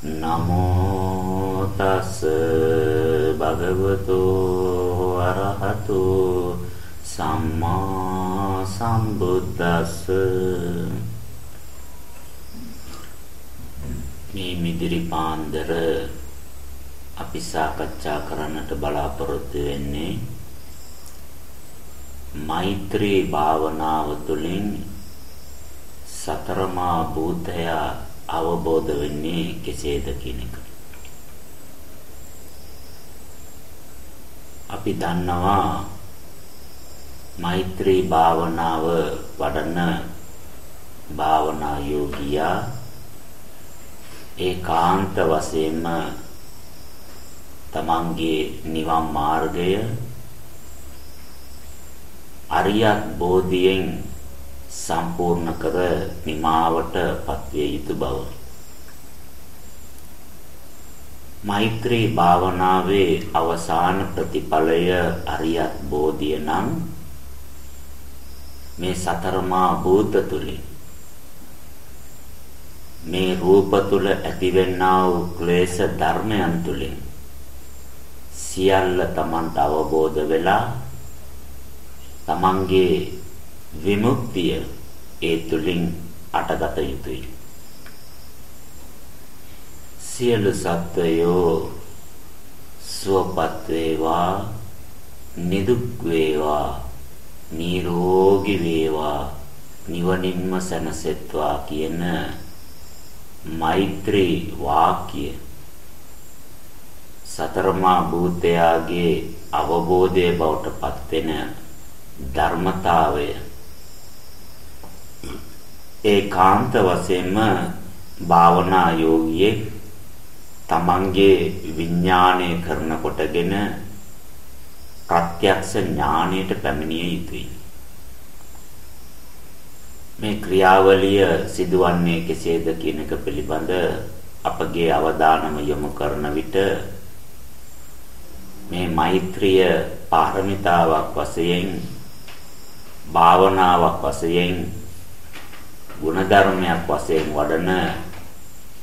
නමෝ තස් භගවතු අරහතු සම්මා සම්බුද්දස්ස. මේ මිදිරි පාන්දර අපි සාකච්ඡා කරන්නට බලාපොරොත්තු වෙන්නේ මෛත්‍රී භාවනාව තුළින් සතරමා භූතය අවබෝධ වෙන්නේ කෙසේද කියන එක. අපි දන්නවා මෛත්‍රී භාවනාව වඩන භාවනා යෝගියා ඒකාන්ත වශයෙන්ම තමන්ගේ නිවන් මාර්ගය අරියත් බෝධියෙන් සම්පූර්ණ කර නිමාවට පත්විය යුතු බව. මෛත්‍රී භාවනාවේ අවසාන ප්‍රතිඵලය අරියත් බෝධිය නම් මේ සතරමා භූත තුලින් මේ රූප තුල ඇතිවෙනා වූ ක්ලේශ ධර්මයන් තුලින් සියල්ල Tamanට අවබෝධ වෙලා Tamanගේ විමුක්තිය ඒ තුලින් අටගත යුතුයි. සියලු සත්වයෝ සුවපත් වේවා නිදුක් වේවා නිරෝගී වේවා නිවනින්ම සැනසෙත්වා කියන මෛත්‍රී වාක්‍ය සතරමා භූතයාගේ අවබෝධය බවට පත්වෙන ධර්මතාවය ඒකාන්ත වශයෙන්ම භාවනා යෝගියෙක් තමන්ගේ විඥාණය කරන කොටගෙන ප්‍රත්‍යක්ෂ ඥාණයට පැමිණිය යුතුයි. මේ ක්‍රියාවලිය සිදුවන්නේ කෙසේද කියන එක පිළිබඳ අපගේ අවධානම යොමු කරන විට මේ මෛත්‍රිය පාරමිතාවක් වශයෙන් භාවනාවක් වශයෙන් ගුණධර්මයක් වශයෙන් වඩන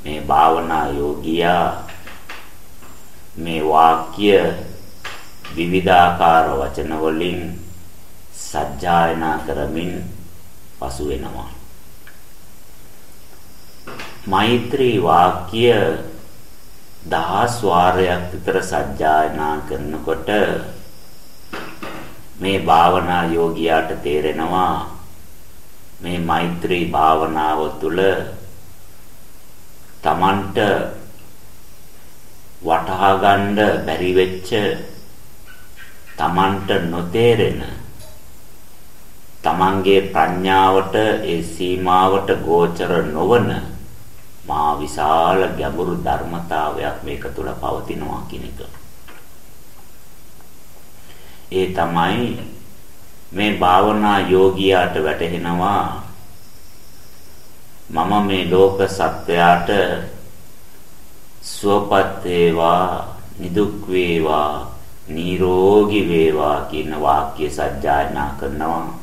මේ භාවනා යෝගියා මේ වාක්‍ය විවිධාකාර වචන වලින් සජ්ජායනා කරමින් පසු වෙනවා. මෛත්‍රී වාක්‍ය දහස් වාරයක් විතර සජ්ජායනා කරනකොට මේ භාවනා යෝගියාට තේරෙනවා මේ මෛත්‍රී භාවනාව තුළ තමන්ට වටහා ගන්න බැරි වෙච්ච තමන්ට නොතේරෙන තමන්ගේ ප්‍රඥාවට ඒ සීමාවට ගෝචර නොවන මා විශාල ගැඹුරු ධර්මතාවයක් මේක තුළ පවතිනවා කියන එක. ඒ තමයි මේ භාවනා යෝගියාට වැටහෙනවා. මම මේ ලෝක සත්වයාට සුවපත් වේවා නිදුක් වේවා නිරෝගී වේවා කියන වාක්‍ය සජ්ජායනා කරනවා.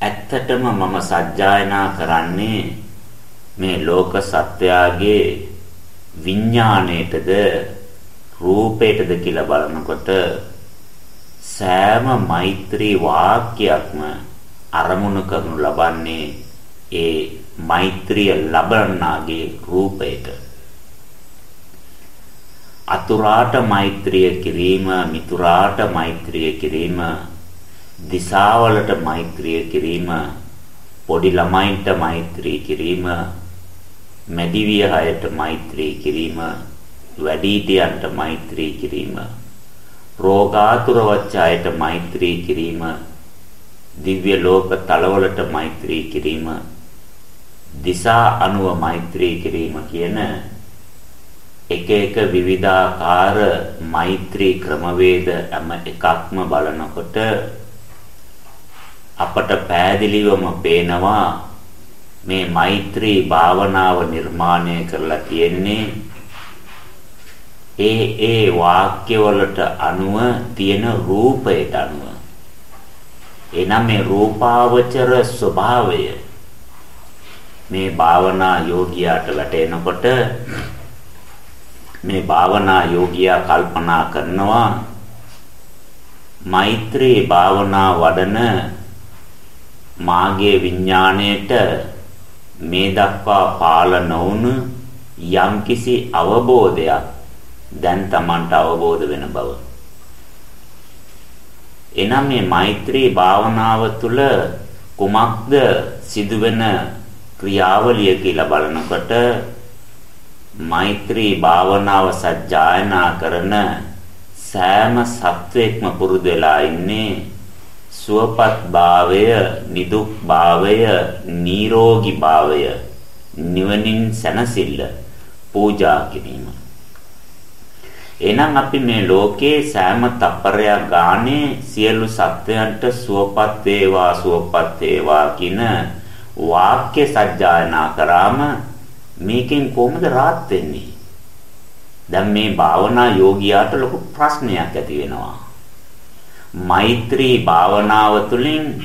ඇත්තටම මම සජ්ජායනා කරන්නේ මේ ලෝක සත්වයාගේ විඥාණයටද රූපයටද කියලා බලනකොට සෑම මෛත්‍රී වාක්‍යයක්ම අරමුණු කරනු ලබන්නේ ඒ මෛත්‍රිය ලබන්නාගේ රූපයට. අතුරාට මෛත්‍රිය කිරීම මිතුරාට මෛත්‍රිය කිරීම දිසාවලට මෛත්‍රිය කිරීම පොඩි ළමයින්ට මෛත්‍රී කිරීම මැදිවිය හයට මෛත්‍රී කිරීම වැඩිහිටියන්ට මෛත්‍රී කිරීම රෝගාතුර වච්චායට මෛත්‍රී කිරීම දිව්‍ය ලෝක තලවලට මෛත්‍රී කිරීම දිසා අනුව මෛත්‍රී කිරීම කියන එක එක විවිධාකාර මෛත්‍රී ක්‍රමවේද හැම එකක්ම බලනකොට අපට පෑදිලිවම පේනවා මේ මෛත්‍රී භාවනාව නිර්මාණය කරලා තියෙන්නේ ඒ ඒ වාක්‍යවලට අනුව තියෙන රූපයට අනුව. එනම් මේ රූපාවචර ස්වභාවය. මේ භාවනා යෝගියාට වැටෙනකොට මේ භාවනා යෝගියා කල්පනා කරනවා මෛත්‍රී භාවනා වඩන මාගේ විඥාණයට මේ දක්වා පාල නොවුණු යම්කිසි අවබෝධයක් දැන් Tamanට අවබෝධ වෙන බව. එනම් මේ මෛත්‍රී භාවනාව තුළ කුමක්ද සිදුවෙන ක්‍රියාවලිය කියලා බලනකොට මෛත්‍රී භාවනාව සජ්ජායනා කරන සෑම සත්වෙක්ම පුරුදු වෙලා ඉන්නේ සුවපත් භාවය, නිදුක් භාවය, නිරෝගී භාවය, නිවනින් සැනසෙල්ල පූජා කිරීම. එහෙනම් අපි මේ ලෝකේ සෑම තප්පරයක් ගානේ සියලු සත්වයන්ට සුවපත් වේවා සුවපත් වේවා කියන වාක්‍ය සජ්ජායනා කරාම මේකෙන් කොහොමද rahat වෙන්නේ? දැන් මේ භාවනා යෝගියාට ලොකු ප්‍රශ්නයක් ඇති වෙනවා. මෛත්‍රී භාවනාව තුළින්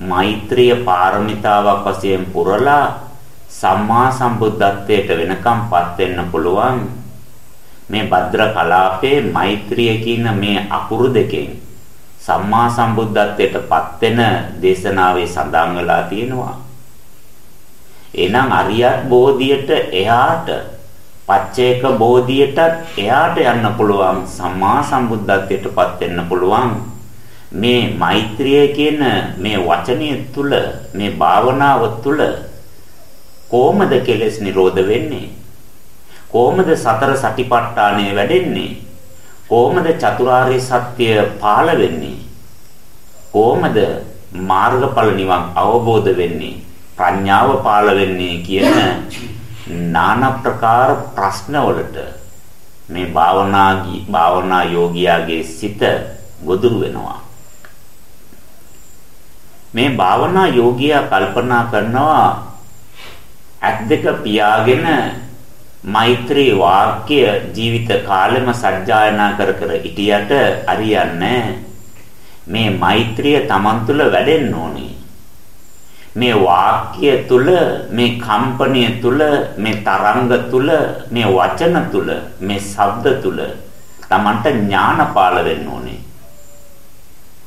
මෛත්‍රිය පාරමිතාවක් වශයෙන් පුරලා සම්මා සම්බුද්ධත්වයට වෙනකම්පත් වෙන්න පුළුවන් මේ භද්‍ර කලාපේ මෛත්‍රිය කියන මේ අකුරු දෙකෙන් සම්මා සම්බුද්ධත්වයටපත් වෙන දේශනාවේ සඳහන් වෙලා තියෙනවා. එහෙනම් අරියත් බෝධියට එහාට පච්චේක බෝධියටත් එහාට යන්න පුළුවන් සම්මා සම්බුද්ධත්වයටපත් වෙන්න පුළුවන්. මේ මෛත්‍රිය කියන මේ වචනය තුල මේ භාවනාව තුල කොහොමද කෙලෙස් නිරෝධ වෙන්නේ? කොහොමද සතර සටිපට්ඨානය වැඩෙන්නේ? කොහොමද චතුරාර්ය සත්‍ය පාළ වෙන්නේ? කොහොමද මාර්ගඵල නිවන් අවබෝධ වෙන්නේ? ප්‍රඥාව පාළ වෙන්නේ කියන নানা ප්‍රකාර ප්‍රශ්න වලට මේ භාවනාගී භාවනා යෝගියාගේ සිත ගොදුරු වෙනවා. මේ භාවනා යෝගියා කල්පනා කරනවා ඇත් දෙක පියාගෙන මෛත්‍රී වාක්‍ය ජීවිත කාලෙම සජ්ජායනා කර කර හිටියට හරියන්නේ මේ මෛත්‍රිය Taman තුල වැඩෙන්න ඕනේ. මේ වාක්‍ය තුල මේ කම්පනය තුල මේ තරංග තුල මේ වචන තුල මේ ශබ්ද තුල Tamanට ඥානපාල වෙන්න ඕනේ.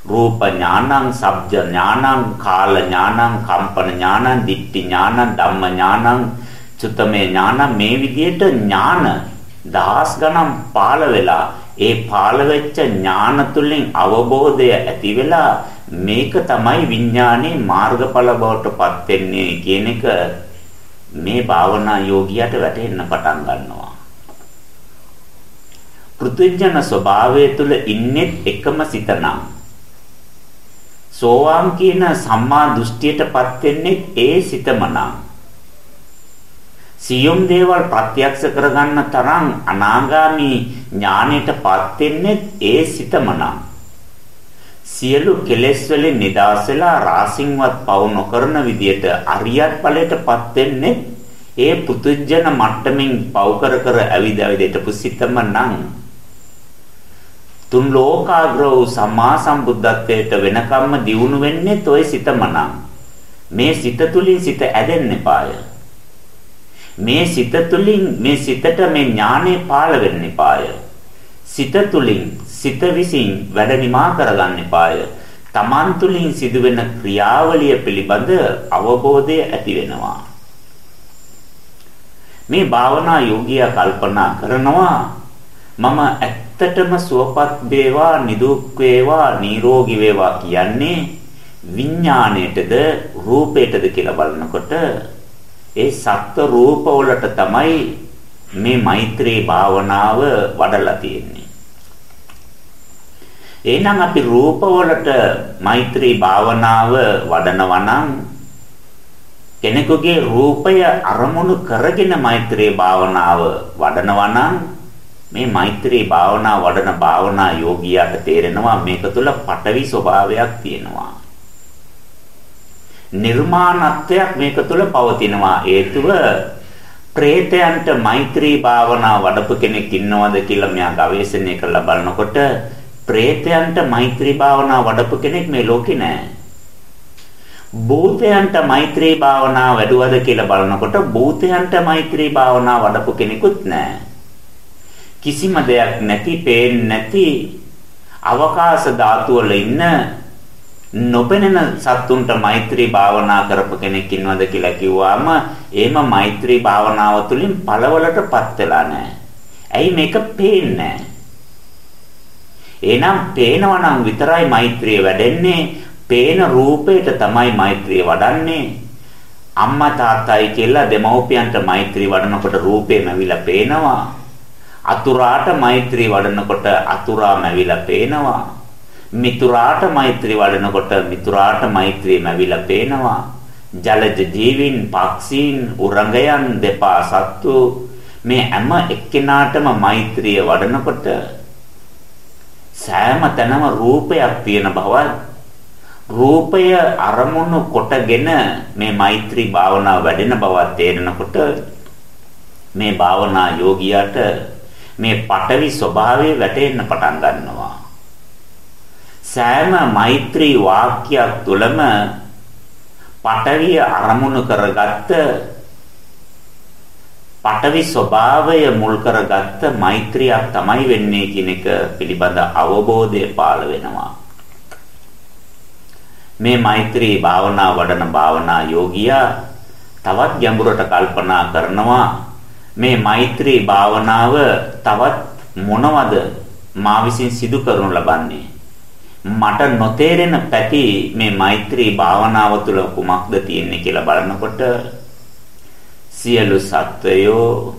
රූප ඥානං ශබ්ද ඥානං කාල ඥානං කම්පන ඥානං දිට්ඨි ඥානං ධම්ම ඥානං චුතමේ ඥාන මේ විදිහට ඥාන දහස් ගණන් පාළ වෙලා ඒ පාළ වෙච්ච ඥාන තුලින් අවබෝධය ඇති වෙලා මේක තමයි විඥානයේ මාර්ගඵල බවට පත් වෙන්නේ කියන එක මේ භාවනා යෝගියට වැටහෙන්න පටන් ගන්නවා. පෘථුජන ස්වභාවය තුල ඉන්නේ එකම සිතනම්. සෝවාන් කියන සම්මා දෘෂ්ටියටපත් වෙන්නේ ඒ සිතමනම්. සියුම් දේවල් ප්‍රත්‍යක්ෂ කරගන්න තරම් අනාගාමි ඥාණයටපත් වෙන්නේ ඒ සිතමනම්. සියලු කෙලෙස් වලින් නිදහස් වෙලා රාසින්වත් පව නොකරන විදියට අරියත් ඵලයටපත් වෙන්නේ ඒ පුතුජන මට්ටමින් පව කර කර ඇවිද ඇවිද පුසිතම නම්. තුන් ලෝකාග්‍රව සම්මා සම්බුද්ධත්වයට වෙනකම්ම දියුණු වෙන්නේ toy සිතමනම් මේ සිත තුලින් සිත ඇදෙන්න එපාය. මේ සිත තුලින් මේ සිතට මේ ඥානෙ පාළ වෙන්න එපාය සිත තුලින් සිත විසින් වැඩ නිමා කරගන්න එපාය. Taman තුලින් සිදුවෙන ක්‍රියාවලිය පිළිබඳ අවබෝධය ඇති වෙනවා. මේ භාවනා යෝගියා කල්පනා කරනවා මම ඇත්තටම සුවපත් වේවා නිදුක් වේවා නිරෝගී වේවා කියන්නේ විඥාණයටද රූපයටද කියලා බලනකොට ඒ සත්ත්ව රූප වලට තමයි මේ මෛත්‍රී භාවනාව වඩලා තියෙන්නේ එහෙනම් අපි රූපවලට මෛත්‍රී භාවනාව වඩනවා නම් කෙනෙකුගේ රූපය අරමුණු කරගෙන මෛත්‍රී භාවනාව වඩනවා නම් මේ මෛත්‍රී භාවනා වඩන භාවනා යෝගියාට තේරෙනවා මේක තුල පටවි ස්වභාවයක් තියෙනවා. නිර්මාණත්වයක් මේක තුල පවතිනවා. හේතුව ප්‍රේතයන්ට මෛත්‍රී භාවනා වඩපු කෙනෙක් ඉන්නවද කියලා මෙයා ගවේෂණය කරලා බලනකොට ප්‍රේතයන්ට මෛත්‍රී භාවනා වඩපු කෙනෙක් මේ ලෝකේ නැහැ. භූතයන්ට මෛත්‍රී භාවනාව වැඩුවද කියලා බලනකොට භූතයන්ට මෛත්‍රී භාවනාව වඩපු කෙනෙකුත් නැහැ. කිසිම දෙයක් නැති, පේන්නේ නැති අවකාශ ධාතු වල ඉන්න නොපෙනෙන සත්තුන්ට මෛත්‍රී භාවනා කරපු කෙනෙක් ඉන්නවද කියලා කිව්වම එහෙම මෛත්‍රී භාවනාව තුළින් පළවලටපත් වෙලා නැහැ. ඇයි මේක පේන්නේ එහෙනම් පේනවා නම් විතරයි මෛත්‍රිය වැඩෙන්නේ. පේන රූපයට තමයි මෛත්‍රිය වඩන්නේ. අම්මා තාත්තයි කියලා දෙමව්පියන්ට මෛත්‍රී වඩනකොට රූපේම ඇවිල්ලා පේනවා. අතුරාට මෛත්‍රී වඩනකොට අතුරාම ඇවිල්ලා පේනවා. මිතුරාට මෛත්‍රී වඩනකොට මිතුරාට මෛත්‍රියම ඇවිල්ලා පේනවා. ජලජ ජීවීන්, පක්ෂීන්, උරංගයන් දෙපා සත්තු මේ හැම එක්කෙනාටම මෛත්‍රිය වඩනකොට සෑම තැනම රූපයක් තියෙන බවත් රූපය අරමුණු කොටගෙන මේ මෛත්‍රී භාවනාව වැඩෙන බව තේරෙනකොට මේ භාවනා යෝගියාට මේ පටවි ස්වභාවය වැටෙන්න පටන් ගන්නවා සෑම මෛත්‍රී වාක්‍යයක් තුළම පටවිය අරමුණු කරගත්ත පටවි ස්වභාවය මුල් කරගත්ත මෛත්‍රියක් තමයි වෙන්නේ කියන එක පිළිබඳ අවබෝධය පාළ වෙනවා. මේ මෛත්‍රී භාවනා වඩන භාවනා යෝගියා තවත් ගැඹුරට කල්පනා කරනවා මේ මෛත්‍රී භාවනාව තවත් මොනවද මා විසින් සිදු කරනු ලබන්නේ මට නොතේරෙන පැති මේ මෛත්‍රී භාවනාව තුළ කුමක්ද තියෙන්නේ කියලා බලනකොට සියලු සත්වයෝ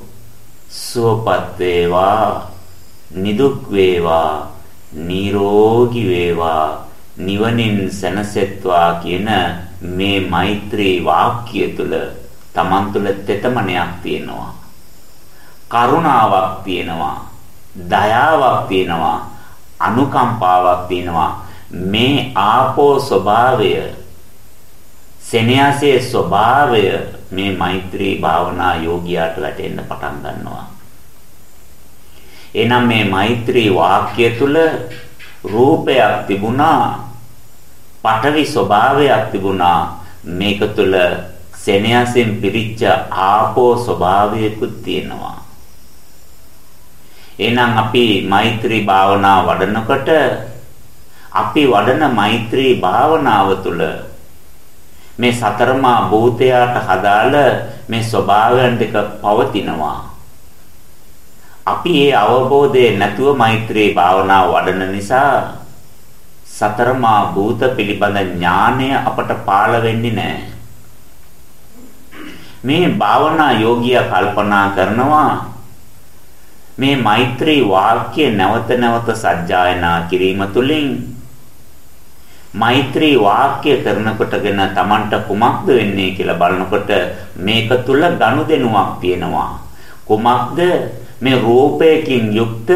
සුවපත් වේවා නිදුක් වේවා නිරෝගී වේවා නිවනින් සැනසෙත්වා කියන මේ මෛත්‍රී වාක්‍ය තුල Taman තුල තෙතමනයක් තියෙනවා. කරුණාවක් තියෙනවා. දයාවක් තියෙනවා. අනුකම්පාවක් තියෙනවා මේ ආපෝ ස්වභාවය සෙනෙහසේ ස්වභාවය මේ මෛත්‍රී භාවනා යෝගියාට වැටෙන්න පටන් ගන්නවා. එනම් මේ මෛත්‍රී වාක්‍ය තුල රූපයක් තිබුණා, පඨවි ස්වභාවයක් තිබුණා. මේක තුල සෙනෙහසෙන් පිරිච්ච ආපෝ ස්වභාවයකුත් තියෙනවා. එහෙනම් අපි මෛත්‍රී භාවනාව වඩනකොට අපි වඩන මෛත්‍රී භාවනාව තුළ මේ සතරමා භූතයාට හදාළ මේ ස්වභාවයන් දෙක පවතිනවා. අපි ඒ අවබෝධය නැතුව මෛත්‍රී භාවනාව වඩන නිසා සතරමා භූත පිළිබඳ ඥානය අපට පාළ වෙන්නේ නැහැ. මේ භාවනා යෝගියා කල්පනා කරනවා මේ මෛත්‍රී වාක්‍ය නැවත නැවත සජ්ජායනා කිරීම තුළින් මෛත්‍රී වාක්‍ය කරනකොටගෙන Tamanට කුමක්ද වෙන්නේ කියලා බලනකොට මේක තුල ගනුදෙනුවක් තියෙනවා. කුමක්ද මේ රූපයකින් යුක්ත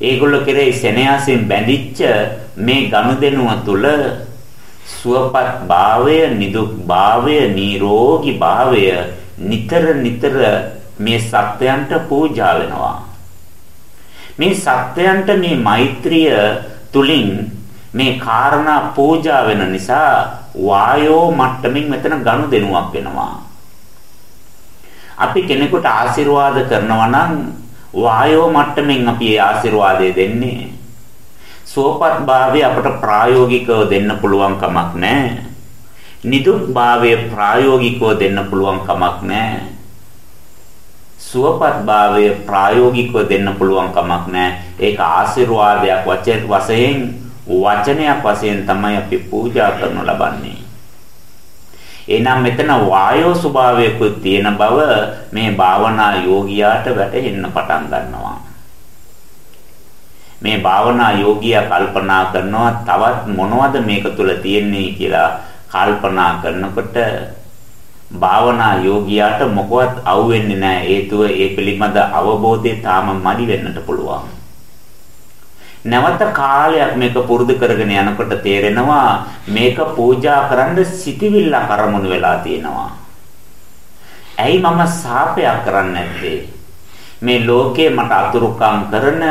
ඒගොල්ල කෙරෙහි සෙනෙහසින් බැඳිච්ච මේ ගනුදෙනුව තුල සුවපත් භාවය, නිදුක් භාවය, නිරෝගී භාවය නිතර නිතර මේ සත්‍යයන්ට පූජා වෙනවා. මේ සත්‍යයන්ට මේ මෛත්‍රිය තුලින් මේ කාරණා පූජා වෙන නිසා වායෝ මට්ටමින් මෙතන ගනුදෙනුවක් වෙනවා. අපි කෙනෙකුට ආශිර්වාද කරනවා නම් වායෝ මට්ටමින් අපි ඒ ආශිර්වාදය දෙන්නේ. සෝපත් භාවය අපට ප්‍රායෝගිකව දෙන්න පුළුවන් කමක් නැහැ. නිදුක් භාවය ප්‍රායෝගිකව දෙන්න පුළුවන් කමක් නැහැ. සුවපත් භාවය ප්‍රායෝගිකව දෙන්න පුළුවන් කමක් නැහැ. ඒක ආශිර්වාදයක් වශයෙන් වචනයක් වශයෙන් තමයි අපි පූජා කරනු ලබන්නේ. එහෙනම් මෙතන වායෝ ස්වභාවයකුත් තියෙන බව මේ භාවනා යෝගියාට වැටහෙන්න පටන් ගන්නවා. මේ භාවනා යෝගියා කල්පනා කරනවා තවත් මොනවද මේක තුල තියෙන්නේ කියලා කල්පනා කරනකොට භාවනා යෝගියාට මොකවත් අවුෙන්නේ නැහැ හේතුව ඒ පිළිබඳ අවබෝධය තාම මදි වෙන්නට පුළුවන්. නැවත කාලයක් මේක පුරුදු කරගෙන යනකොට තේරෙනවා මේක පූජා කරන්න සිටිවිල්ල කරමුණු වෙලා තියෙනවා. ඇයි මම සාපයක් කරන්නේ නැත්තේ? මේ ලෝකේ මට අතුරුකම් කරන,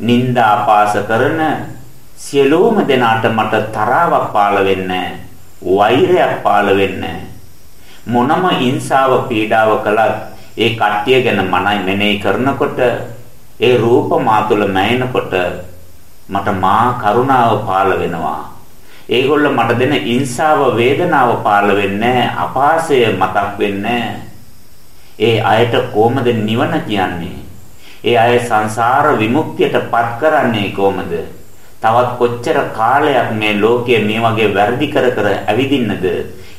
නිന്ദා අපාස කරන සියලුම දෙනාට මට තරාවක් පාළ වෙන්නේ වෛරයක් පාළ වෙන්නේ මොනම ඉන්සාව පීඩාව කළත් ඒ කට්ටිය ගැන මනයි මෙනෙහි කරනකොට ඒ රූප මා තුළ මැයෙනකොට මට මා කරුණාව පාළ වෙනවා. ඒගොල්ල මට දෙන ඉන්සාව වේදනාව පාළ වෙන්නේ අපාසය මතක් වෙන්නේ ඒ අයට කොහොමද නිවන කියන්නේ? ඒ අය සංසාර විමුක්තියටපත් කරන්නේ කොහොමද? තවත් කොච්චර කාලයක් මේ ලෝකයේ මේ වගේ වැරදි කර කර ඇවිදින්නද?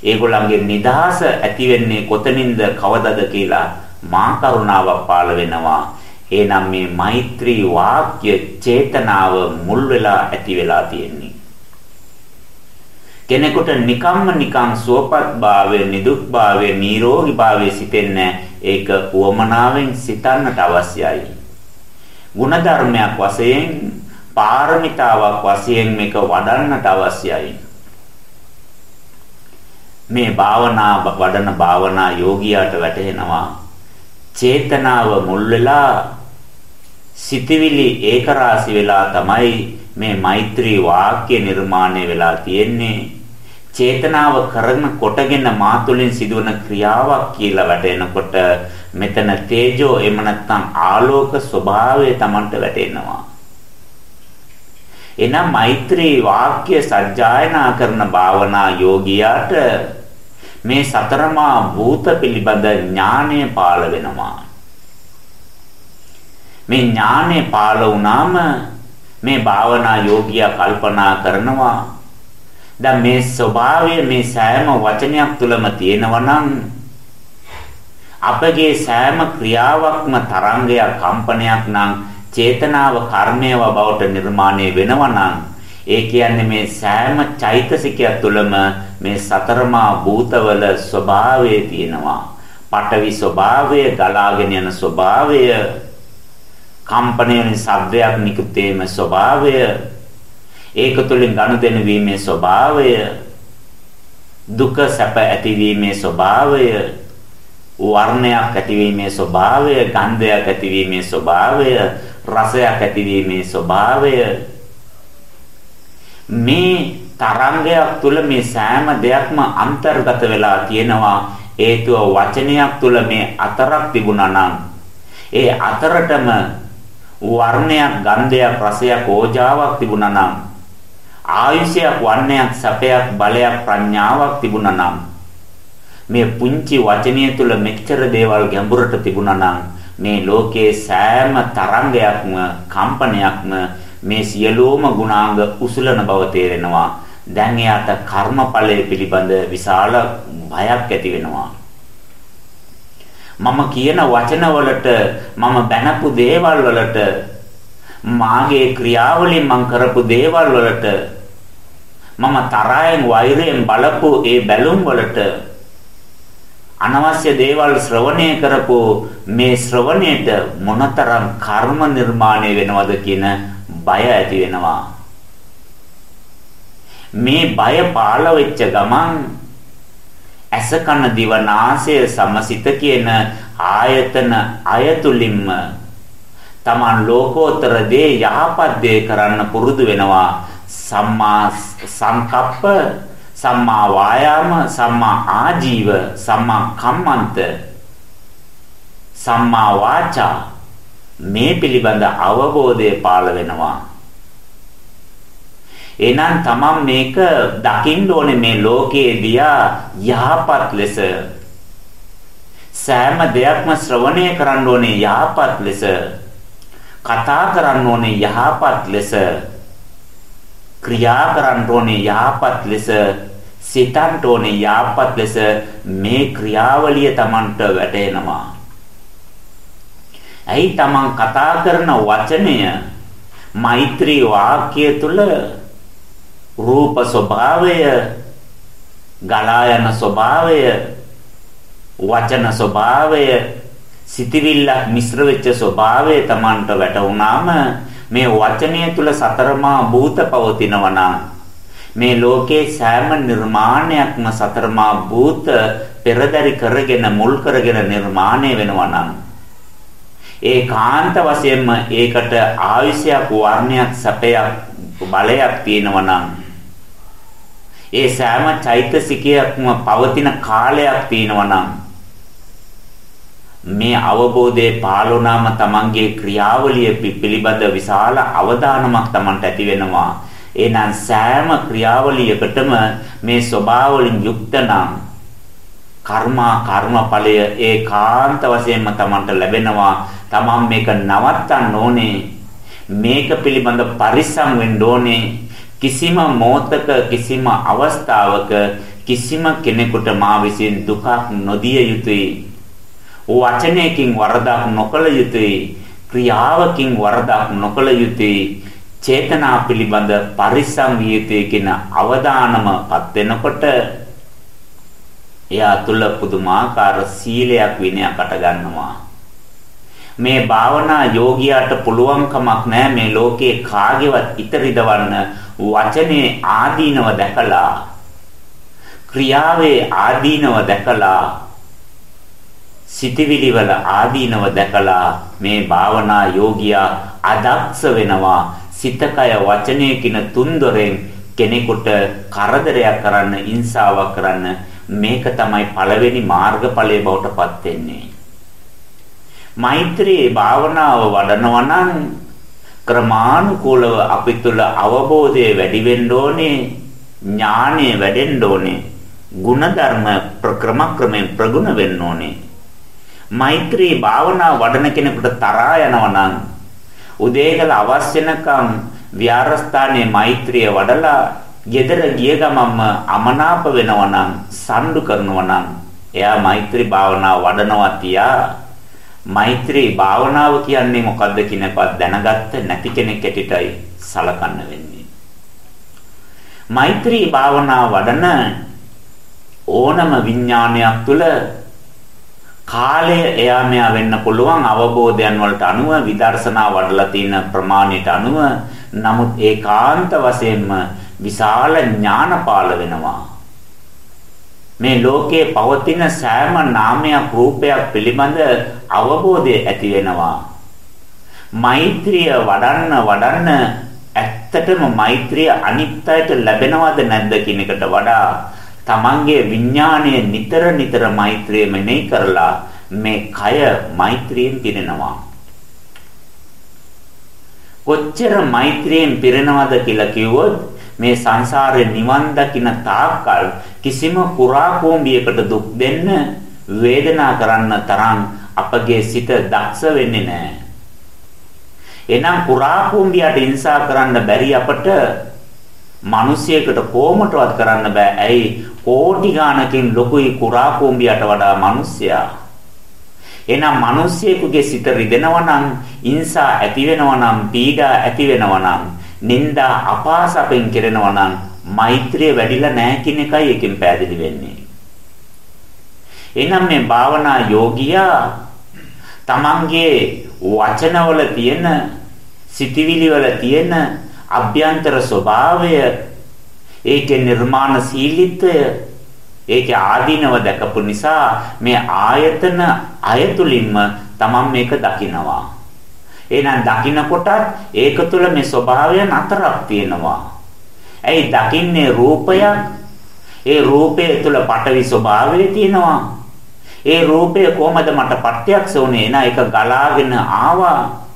ඒගොල්ලන්ගේ නිදහස ඇති වෙන්නේ කොතනින්ද කවදද කියලා මා කරුණාවක් පාළ වෙනවා. එහෙනම් මේ මෛත්‍රී වාක්‍ය චේතනාව මුල් වෙලා ඇති වෙලා තියෙන්නේ. කෙනෙකුට නිකම්ම නිකං සුවපත් භාවය, නිදුක් භාවය, නිරෝගී භාවය සිතෙන්නේ ඒක උවමනාවෙන් සිතන්නට අවශ්‍යයි. ಗುಣධර්මයක් වශයෙන්, පාරමිතාවක් වශයෙන් මේක වඩන්නට අවශ්‍යයි. මේ භාවනා වඩන භාවනා යෝගියාට වැටහෙනවා. චේතනාව මුල් වෙලා සිතවිලි ඒකරාශි වෙලා තමයි මේ මෛත්‍රී වාක්‍ය නිර්මාණය වෙලා තියෙන්නේ. චේතනාව කරන කොටගෙන මාතුලින් සිදුවන ක්‍රියාවක් කියලා වැටෙනකොට මෙතන තේජෝ එම නැත්නම් ආලෝක ස්වභාවය Tamanට වැටෙනවා. එනම් මෛත්‍රී වාක්‍ය සජ්ජායනා කරන භාවනා යෝගියාට මේ සතරමා භූත පිළිබඳ ඥානය පාළ වෙනවා. මේ ඥානය පාළ වුණාම මේ භාවනා යෝගියා කල්පනා කරනවා. දැන් මේ ස්වභාවය මේ සෑම වචනයක් තුළම තියෙනවා නම් අපගේ සෑම ක්‍රියාවක්ම තරංගයක් කම්පනයක් නම් චේතනාව කර්මයව බවට නිර්මාණය වෙනවා නම් ඒ කියන්නේ මේ සෑම චෛතසිකයක් තුළම මේ සතරමා භූතවල ස්වභාවය තියෙනවා. පඨවි ස්වභාවය, ගලාගෙන යන ස්වභාවය, කම්පණයෙන් ශබ්දයක් නිකුත් වීම ස්වභාවය ඒක තුළින් ගනුදෙනු වීමේ ස්වභාවය දුක සැප ඇතිවීමේ ස්වභාවය වර්ණයක් ඇතිවීමේ ස්වභාවය ගන්ධයක් ඇතිවීමේ ස්වභාවය රසයක් ඇතිවීමේ ස්වභාවය මේ තරංගයක් තුල මේ සෑම දෙයක්ම අන්තර්ගත වෙලා තියෙනවා. හේතුව වචනයක් තුල මේ අතරක් තිබුණා නම් ඒ අතරටම වර්ණයක්, ගන්ධයක්, රසයක්, ඕජාවක් තිබුණා නම් ආයුෂයක්, වර්ණයක්, සැපයක්, බලයක්, ප්‍රඥාවක් තිබුණා නම් මේ පුංචි වචනය තුල මෙච්චර දේවල් ගැඹුරට තිබුණා නම් මේ ලෝකයේ සෑම තරංගයක්ම කම්පනයක්ම මේ සියලුම ගුණාංග උසුලන බව තේරෙනවා. දැන් එයාට කර්මඵලය පිළිබඳ විශාල භයක් ඇති වෙනවා. මම කියන වචන වලට මම බැනපු දේවල් වලට මාගේ ක්‍රියාවලින් මං කරපු දේවල් වලට මම තරයෙන් වෛරයෙන් බලපු ඒ බැලුම් වලට අනවශ්‍ය දේවල් ශ්‍රවණය කරපු මේ ශ්‍රවණයට මොනතරම් කර්ම නිර්මාණය වෙනවද කියන බය ඇති වෙනවා. මේ බය පාළ වෙච්ච ගමන් ඇස කන දිව නාසය සමසිත කියන ආයතන අයතුලින්ම තමන් ලෝකෝත්තර දේ යහපත් දේ කරන්න පුරුදු වෙනවා. සම්මා සංකප්ප සම්මා වායාම සම්මා ආජීව සම්මා කම්මන්ත සම්මා වාචා මේ පිළිබඳ අවබෝධය පාළ වෙනවා. එහෙනම් තමන් මේක දකින්න ඕනේ මේ ලෝකයේ දියා යහපත් ලෙස. සෑම දෙයක්ම ශ්‍රවණය කරන්න ඕනේ යහපත් ලෙස. කතා කරන්න ඕනේ යහපත් ලෙස. ක්‍රියා කරන්න ඕනේ යහපත් ලෙස. සිතන්න ඕනේ යහපත් ලෙස. මේ ක්‍රියාවලිය Tamanට වැටෙනවා. ඇයි Taman කතා කරන වචනය මෛත්‍රී වාක්‍ය තුල රූප ස්වභාවය ගලා යන ස්වභාවය වචන ස්වභාවය සිතවිල්ලක් මිශ්‍ර වෙච්ච ස්වභාවය Tamanට වැටුණාම මේ වචනය තුල සතරමා භූත පවතිනවා මේ ලෝකේ සෑම නිර්මාණයක්ම සතරමා භූත පෙරදරි කරගෙන මුල් කරගෙන නිර්මාණය වෙනවා නම් ඒකාන්ත වශයෙන්ම ඒකට ආයුෂයක් වර්ණයක් සැපයක් බලයක් තියෙනවා නම් ඒ සෑම චෛතසිකයක්ම පවතින කාලයක් තියෙනවා මේ අවබෝධයේ පාලුණාම තමන්ගේ ක්‍රියාවලිය පිළිබඳ විශාල අවධානමක් තමන්ට ඇති වෙනවා. එහෙනම් සෑම ක්‍රියාවලියකටම මේ ස්වභාව වලින් යුක්ත නම් කර්මා කර්මඵලය ඒකාන්ත වශයෙන්ම තමන්ට ලැබෙනවා. තමන් මේක නවත්තන්න ඕනේ. මේක පිළිබඳ පරිස්සම් වෙන්න ඕනේ. කිසිම මොහතක කිසිම අවස්ථාවක කිසිම කෙනෙකුට මා විසින් දුකක් නොදිය යුතුයි. වචනයකින් වරදක් නොකළ යුතුයි. ක්‍රියාවකින් වරදක් නොකළ යුතුයි. චේතනා පිළිබඳ පරිස්සම් විය යුතුයි කියන අවදානමපත් වෙනකොට එයා තුල පුදුමාකාර සීලයක් විනයක් අට ගන්නවා. මේ භාවනා යෝගියාට පුළුවන් කමක් නැහැ මේ ලෝකේ කාගේවත් ඉතරිදවන්න වචනේ ආදීනව දැකලා ක්‍රියාවේ ආදීනව දැකලා සිතවිලි වල ආදීනව දැකලා මේ භාවනා යෝගියා අදක්ෂ වෙනවා. සිතකය වචනය කියන තුන්දොරෙන් කෙනෙකුට කරදරයක් කරන්න හිංසාවක් කරන්න මේක තමයි පළවෙනි මාර්ගඵලයේ බවට පත් වෙන්නේ. මෛත්‍රී භාවනාව වඩනවා නම් ක්‍රමානුකූලව අපි තුල අවබෝධය වැඩි වෙන්න ඕනේ ඥානය වැඩෙන්න ඕනේ ಗುಣධර්ම ප්‍රක්‍රම ක්‍රමෙන් ප්‍රගුණ වෙන්න ඕනේ. මෛත්‍රී භාවනාව වඩන කෙනෙකුට තරහා යනවා නම් උදේකල අවශ්‍ය නැකම් විහාරස්ථානයේ මෛත්‍රිය වඩලා ගෙදර ගිය ගමන්ම අමනාප වෙනවා නම් සම්ඩු කරනවා නම් එයා මෛත්‍රී භාවනාව වඩනවා තියා මෛත්‍රී භාවනාව කියන්නේ මොකද්ද කියන එකවත් දැනගත්ත නැති කෙනෙක් ඇටිටයි සලකන්න වෙන්නේ. මෛත්‍රී භාවනාව වඩන ඕනම විඥානයක් තුළ කාලය එයා මෙයා වෙන්න පුළුවන් අවබෝධයන් වලට අනුව විදර්ශනා වඩලා තියෙන ප්‍රමාණයට අනුව නමුත් ඒකාන්ත වශයෙන්ම විශාල ඥානපාල වෙනවා මේ ලෝකයේ පවතින සෑම නාමයක් රූපයක් පිළිබඳ අවබෝධය ඇති වෙනවා. මෛත්‍රිය වඩන්න වඩන්න ඇත්තටම මෛත්‍රිය අනිත්‍යයට ලැබෙනවද නැද්ද කියන එකට වඩා තමන්ගේ විඥාණය නිතර නිතර මෛත්‍රිය මෙනෙහි කරලා මේ කය මෛත්‍රියෙන් පිරෙනවා. කොච්චර මෛත්‍රියෙන් පිරෙනවද කියලා කිව්වොත් මේ සංසාරේ නිවන් දකින්න තාක්කල් කිසිම කුරා කෝඹියකට දුක් දෙන්න වේදනා කරන්න තරම් අපගේ සිත දක්ෂ වෙන්නේ නැහැ. එනම් කුරා කෝඹියට ඉන්සා කරන්න බැරි අපට මිනිසියෙකුට කොමටවත් කරන්න බෑ. ඇයි කෝටි ගාණකින් ලොකුයි කුරා කෝඹියට වඩා මිනිසයා. එහෙනම් මිනිසියෙකුගේ සිත රිදෙනවා නම්, ඉන්සා ඇති වෙනවා නම්, පීඩා ඇති වෙනවා නම් නිന്ദා අපාසපෙන් කෙරෙනවා නම් මෛත්‍රිය වැඩිලා නැහැ කියන එකයි එකෙන් පැහැදිලි වෙන්නේ. එහෙනම් මේ භාවනා යෝගියා තමන්ගේ වචනවල තියෙන සිටිවිලි වල තියෙන අභ්‍යන්තර ස්වභාවය ඒකේ නිර්මාණශීලීත්වය ඒකේ ආදීනව දැකපු නිසා මේ ආයතන අයතුලින්ම තමන් මේක දකිනවා එහෙනම් දකින්නකොටත් ඒක තුළ මේ ස්වභාවයන් හතරක් තියෙනවා. ඇයි දකින්නේ රූපයක්? ඒ රූපය තුළ පටවි ස්වභාවය තියෙනවා. ඒ රූපය කොහමද මට ප්‍රත්‍යක්ෂ වුනේ? එන එක ගලාගෙන ආවා.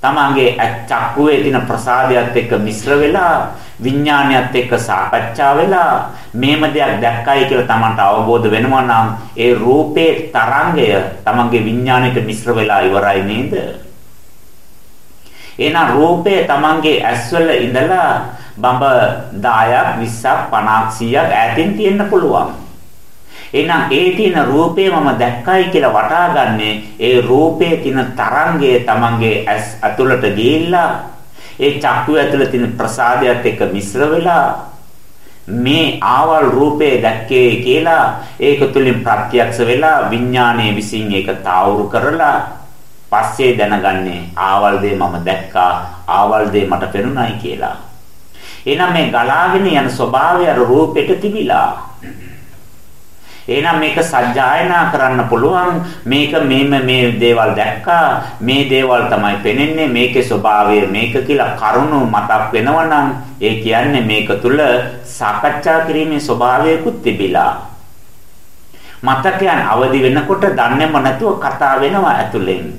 තමන්ගේ චක්කුවේ තියෙන ප්‍රසාදයට එක්ක මිශ්‍ර වෙලා විඥානයත් එක්ක සාකච්ඡා වෙලා මේම දෙයක් දැක්කයි කියලා තමන්ට අවබෝධ වෙනවා නම් ඒ රූපේ තරංගය තමන්ගේ විඥාණයට මිශ්‍ර වෙලා ඉවරයි නේද? එහෙනම් රූපය Tamange ඇස්වල ඉඳලා බඹ 10ක් 20ක් 50ක් 100ක් ඈතින් තියෙන්න පුළුවන්. එහෙනම් ඒ තියෙන රූපේ මම දැක්කයි කියලා වටාගන්නේ ඒ රූපේ තියෙන තරංගය Tamange ඇස් ඇතුළට ගිහිල්ලා ඒ චක්කුව ඇතුළේ තියෙන ප්‍රසාදයට එක්ක මිශ්‍ර වෙලා මේ ආවල් රූපේ දැක්කේ කියලා ඒක තුලින් ප්‍රත්‍යක්ෂ වෙලා විඥානයේ විසින් ඒක තාවුරු කරලා පස්සේ දැනගන්නේ ආවල් දේ මම දැක්කා ආවල් දේ මට පෙනුණයි කියලා. එහෙනම් මේ ගලාගෙන යන ස්වභාවය අර රූපෙට තිබිලා. එහෙනම් මේක සජ්ජායනා කරන්න පුළුවන්. මේක මේම මේ දේවල් දැක්කා. මේ දේවල් තමයි පෙනෙන්නේ. මේකේ ස්වභාවය මේක කියලා කරුණු මතක් වෙනවනම් ඒ කියන්නේ මේක තුල සාකච්ඡා කිරීමේ ස්වභාවයකුත් තිබිලා. මතකයන් අවදි වෙනකොට දන්නේම නැතුව කතා වෙනවා ඇතුලෙන්.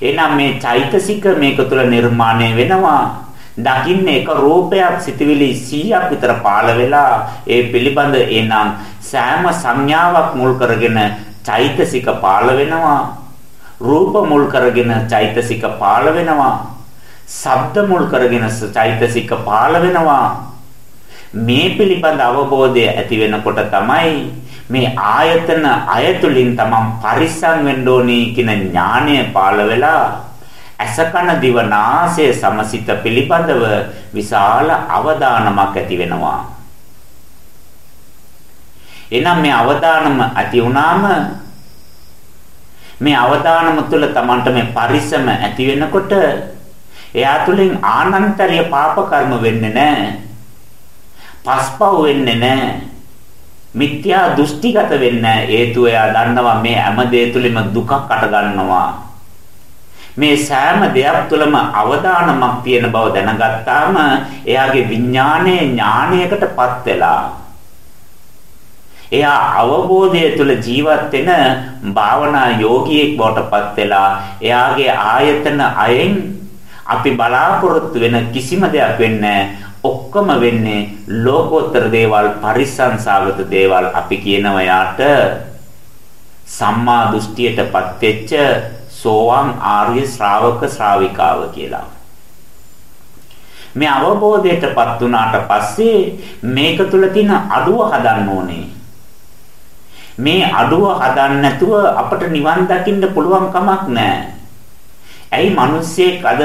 එහෙනම් මේ චෛතසික මේක තුල නිර්මාණය වෙනවා. දකින්නේ එක රූපයක් සිතවිලි 100ක් විතර පාළ වෙලා ඒ පිළිබඳ එනම් සෑම සංඥාවක් මුල් කරගෙන චෛතසික පාළ වෙනවා. රූප මුල් කරගෙන චෛතසික පාළ වෙනවා. ශබ්ද මුල් කරගෙන චෛතසික පාළ වෙනවා. මේ පිළිබඳ අවබෝධය ඇති වෙනකොට තමයි මේ ආයතන අයතුලින් තමන් පරිස්සම් වෙන්න ඕනේ කියන ඥානය පාළ වෙලා අසකන දිවනාසය සමසිත පිළිබඳව විශාල අවදානමක් ඇති වෙනවා. එනම් මේ අවදානම ඇති වුණාම මේ අවදානම තුළ Tamanට මේ පරිසම ඇති වෙනකොට එයා තුලින් ආනන්තරිය පාප කර්ම වෙන්නේ නැහැ. පස්පව් වෙන්නේ නැහැ. මිත්‍යා දෘෂ්ටිගත වෙන්නේ නැහැ. හේතුව එයා දන්නවා මේ හැම දේ තුලින්ම දුකක් අට ගන්නවා. මේ සෑම දෙයක් තුළම අවදානමක් තියෙන බව දැනගත්තාම එයාගේ විඥානයේ ඥානයකටපත් වෙලා. එයා අවබෝධය තුළ ජීවත් වෙන භාවනා යෝගියෙක් බවටපත් වෙලා එයාගේ ආයතන අයෙන් අපි බලාපොරොත්තු වෙන කිසිම දෙයක් වෙන්නේ ඔක්කොම වෙන්නේ ලෝකෝත්තර දේවල් පරිසංසාගත දේවල් අපි කියනවා යාට. සම්මා දෘෂ්ටියටපත් වෙච්ච සෝවාන් ආර්ය ශ්‍රාවක ශ්‍රාවිකාව කියලා. මේ අවබෝධයටපත් වුණාට පස්සේ මේක තුල තියෙන අඩුව හදන්න ඕනේ. මේ අඩුව හදන්න නැතුව අපට නිවන් දකින්න පුළුවන් කමක් නැහැ. ඇයි මිනිස්සෙක් අද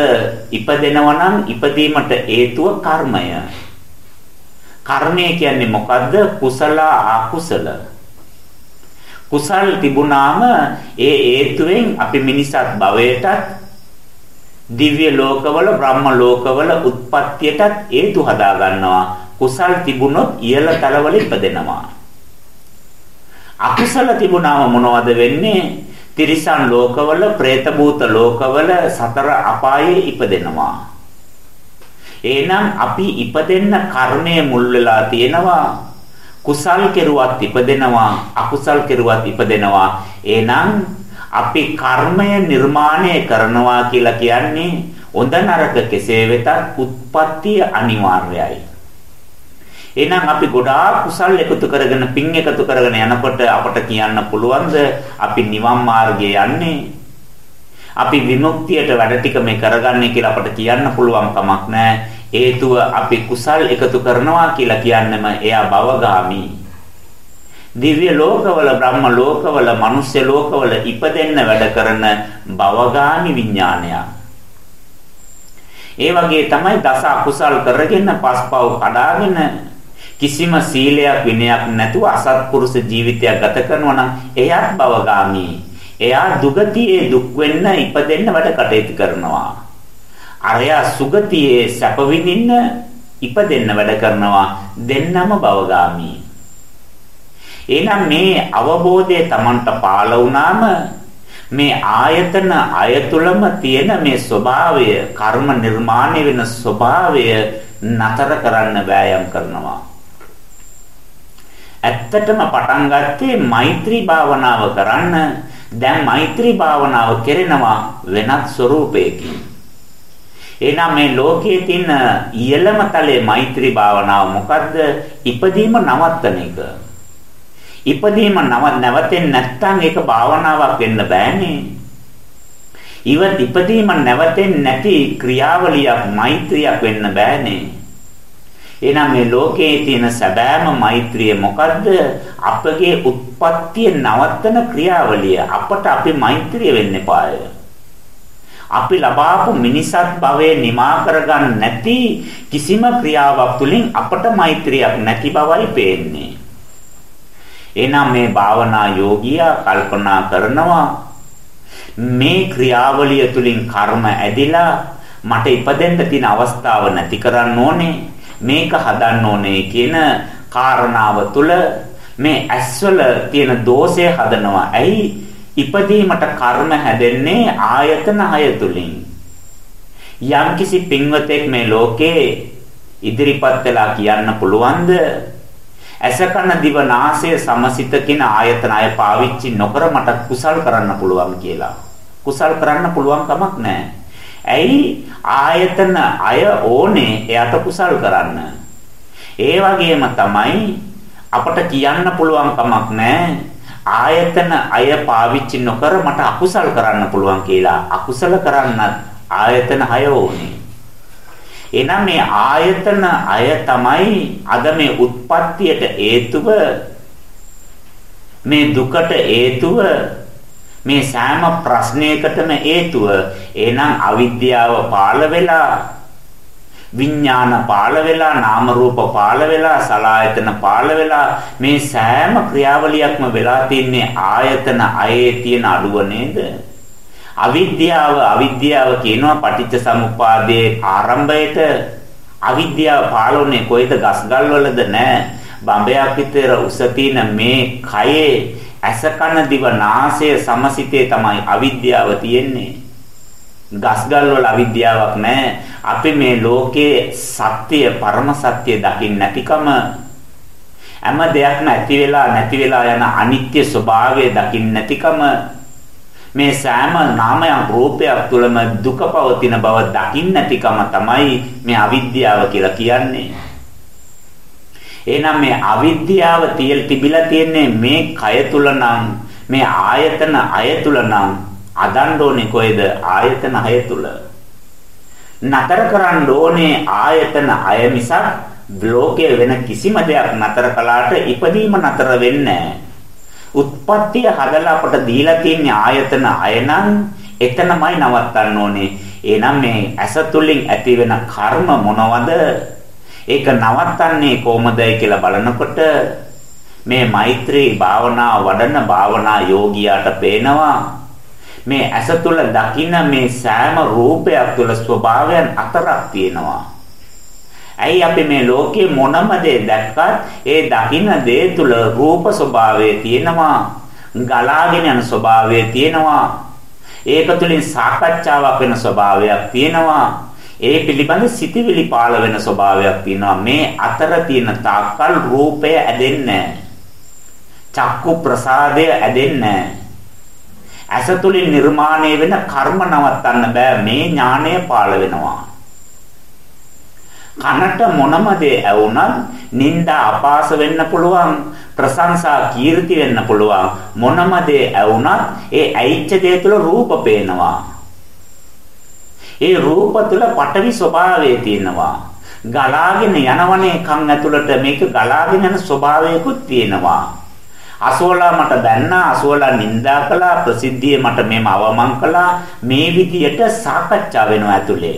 ඉපදෙනවා නම් ඉපදීමට හේතුව කර්මය. කර්මය කියන්නේ මොකද්ද? කුසල අකුසල. කුසල් තිබුණාම ඒ හේතුවෙන් අපි මිනිසත් භවයටත් දිව්‍ය ලෝකවල බ්‍රහ්ම ලෝකවල උත්පත්තියටත් හේතු හදා ගන්නවා කුසල් තිබුණොත් ඉහළ තලවල ඉපදෙනවා. අකුසල තිබුණාම මොනවද වෙන්නේ? තිරිසන් ලෝකවල പ്രേත භූත ලෝකවල සතර අපායේ ඉපදෙනවා. එහෙනම් අපි ඉපදෙන්න කර්මය මුල් වෙලා තියෙනවා. කුසල් කෙරුවත් ඉපදෙනවා අකුසල් කෙරුවත් ඉපදෙනවා. එහෙනම් අපි කර්මය නිර්මාණය කරනවා කියලා කියන්නේ හොඳ නරක කෙසේ වෙතත් උත්පත්තිය අනිවාර්යයි. එහෙනම් අපි ගොඩාක් කුසල් එකතු කරගෙන පින් එකතු කරගෙන යනකොට අපට කියන්න පුළුවන්ද අපි නිවන් මාර්ගයේ යන්නේ? අපි විමුක්තියට වැඩ ටික මේ කරගන්නේ කියලා අපට කියන්න පුළුවන් කමක් නැහැ. හේතුව අපි කුසල් එකතු කරනවා කියලා කියන්නම එයා භවගාමි. දිව්‍ය ලෝකවල බ්‍රහ්ම ලෝකවල මනුෂ්‍ය ලෝකවල ඉපදෙන්න වැඩ කරන භවගාමි විඥානයක්. ඒ වගේ තමයි දස අකුසල් කරගෙන පස්පව් කඩාගෙන කිසිම සීලයක් විනයක් නැතුව අසත්පුරුෂ ජීවිතයක් ගත කරනවා නම් එයාත් භවගාමි. එයා දුගතියේ දුක් වෙන්න ඉපදෙන්න වැඩ කටයුතු කරනවා. අරයා සුගතියේ සැප විඳින්න ඉපදෙන්න වැඩ කරනවා දෙන්නම භවගාමි. එහෙනම් මේ අවබෝධය Tamanට පාළ වුණාම මේ ආයතන අයතුලම තියෙන මේ ස්වභාවය කර්ම නිර්මාණය වෙන ස්වභාවය නතර කරන්න වෑයම් කරනවා. ඇත්තටම පටන් ගත්තේ මෛත්‍රී භාවනාව කරන්න දැන් මෛත්‍රී භාවනාව කෙරෙනවා වෙනත් ස්වરૂපයකින් එහෙනම් මේ ලෝකයේ තියෙන ඉහළම තලයේ මෛත්‍රී භාවනාව මොකද්ද? ඉපදීම නවත්තන එක. ඉපදීම නව නැවතෙන්නේ නැත්නම් ඒක භාවනාවක් වෙන්න බෑනේ. ඉවත් ඉපදීම නැවතෙන්නේ නැති ක්‍රියාවලියක් මෛත්‍රියක් වෙන්න බෑනේ. එහෙනම් මේ ලෝකයේ තියෙන සැබෑම මෛත්‍රිය මොකද්ද? අපගේ උත්පත්තිය නවත්තන ක්‍රියාවලිය. අපට අපි මෛත්‍රිය වෙන්න එපාය. අපි ලබාපු මිනිසත් භවයේ නිමා කරගන්න නැති කිසිම ක්‍රියාවක් තුලින් අපට මෛත්‍රියක් නැති බවයි පේන්නේ. එහෙනම් මේ භාවනා යෝගියා කල්පනා කරනවා මේ ක්‍රියාවලිය තුලින් කර්ම ඇදිලා මට ඉපදෙන්න තියෙන අවස්ථාව නැති කරන්න ඕනේ මේක හදන්න ඕනේ කියන කාරණාව තුල මේ ඇස්වල තියෙන දෝෂය හදනවා. ඇයි ඉපදීමට කර්ම හැදෙන්නේ ආයතන හය තුලින්. යම්කිසි පින්වතෙක් මේ ලෝකේ ඉදිරිපත් වෙලා කියන්න පුළුවන්ද? ඇසකන දිව නාසය සමසිත කින ආයතන අය පාවිච්චි නොකර මට කුසල් කරන්න පුළුවන් කියලා. කුසල් කරන්න පුළුවන් කමක් නැහැ. ඇයි ආයතන අය ඕනේ එයාට කුසල් කරන්න. ඒ වගේම තමයි අපට කියන්න පුළුවන් කමක් නැහැ. ආයතන අය පාවිච්චි නොකර මට අකුසල් කරන්න පුළුවන් කියලා. අකුසල කරන්නත් ආයතන අය ඕනේ. එහෙනම් මේ ආයතන අය තමයි අද මේ උත්පත්තියට හේතුව මේ දුකට හේතුව මේ සෑම ප්‍රශ්නයකටම හේතුව එහෙනම් අවිද්‍යාව පාළ වෙලා විඥාන පාළ වෙලා නාම රූප පාළ වෙලා සලායතන පාළ වෙලා මේ සෑම ක්‍රියාවලියක්ම වෙලා තින්නේ ආයතන අයේ තියෙන අඩුව නේද? අවිද්‍යාව අවිද්‍යාව කියනවා පටිච්ච සමුප්පාදයේ ආරම්භයට. අවිද්‍යාව පාළුනේ කොයිද ගස්ගල් වලද නැහැ බඹයක් විතර උස මේ කයේ ඇස කන දිව නාසය සමසිතේ තමයි අවිද්‍යාව තියෙන්නේ. ගස්ගල් වල අවිද්‍යාවක් නැහැ අපි මේ ලෝකයේ සත්‍ය පරම සත්‍ය දකින්න නැතිකම හැම දෙයක්ම ඇති වෙලා නැති වෙලා යන අනිත්‍ය ස්වභාවය දකින්න නැතිකම මේ සෑම නාමයන් රූපයක් තුළම දුක පවතින බව දකින්න නැතිකම තමයි මේ අවිද්‍යාව කියලා කියන්නේ. එහෙනම් මේ අවිද්‍යාව තියල් තිබිලා තියෙන්නේ මේ කය තුල නම් මේ ආයතන අය තුල නම් අදන්න ඕනේ කොයිද ආයතන අය තුල. නතර කරන්න ඕනේ ආයතන අය මිසක් ලෝකයේ වෙන කිසිම දෙයක් නතර කළාට ඉපදීම නතර වෙන්නේ නැහැ. උත්පත්තිය හදලා අපට දීලා තියෙන ආයතන අයනම් එතනමයි නවත්තන්න ඕනේ. එහෙනම් මේ ඇස තුලින් ඇතිවෙන කර්ම මොනවද? ඒක නවත්තන්නේ කොහොමදයි කියලා බලනකොට මේ මෛත්‍රී භාවනා වඩන භාවනා යෝගියාට පේනවා මේ ඇස තුල දකින්න මේ සෑම රූපයක් තුල ස්වභාවයන් හතරක් තියෙනවා. ඇයි අපි මේ ලෝකේ මොනම දේ දැක්කත් ඒ දකින්න දේ තුල රූප ස්වභාවය තියෙනවා ගලාගෙන යන ස්වභාවය තියෙනවා ඒක තුලින් සාකච්ඡාවක් වෙන ස්වභාවයක් තියෙනවා ඒ පිළිබඳ සිතිවිලි පාළ වෙන ස්වභාවයක් තියෙනවා. මේ අතර තියෙන තාක්කල් රූපය ඇදෙන්නේ චක්කු ප්‍රසාදය ඇදෙන්නේ ඇස තුලින් නිර්මාණය වෙන කර්ම නවත්තන්න බෑ. මේ ඥාණය පාළ වෙනවා. කනට මොනම දේ ඇවුනත් නිന്ദා අපාස වෙන්න පුළුවන් ප්‍රශංසා කීර්ති වෙන්න පුළුවන්. මොනම දේ ඇවුනත් ඒ ඇයිච්ච දේ තුළ රූප පේනවා. ඒ රූප තුළ පටවි ස්වභාවය තියෙනවා. ගලාගෙන යනවනේ කන් ඇතුළට. මේක ගලාගෙන යන ස්වභාවයකුත් තියෙනවා. අසෝලා මට බැන්නා අසෝලා නිඳා කළා ප්‍රසිද්ධියේ මට මේම අවමන් කළා. මේ විදියට සාකච්ඡා වෙනවා ඇතුලේ.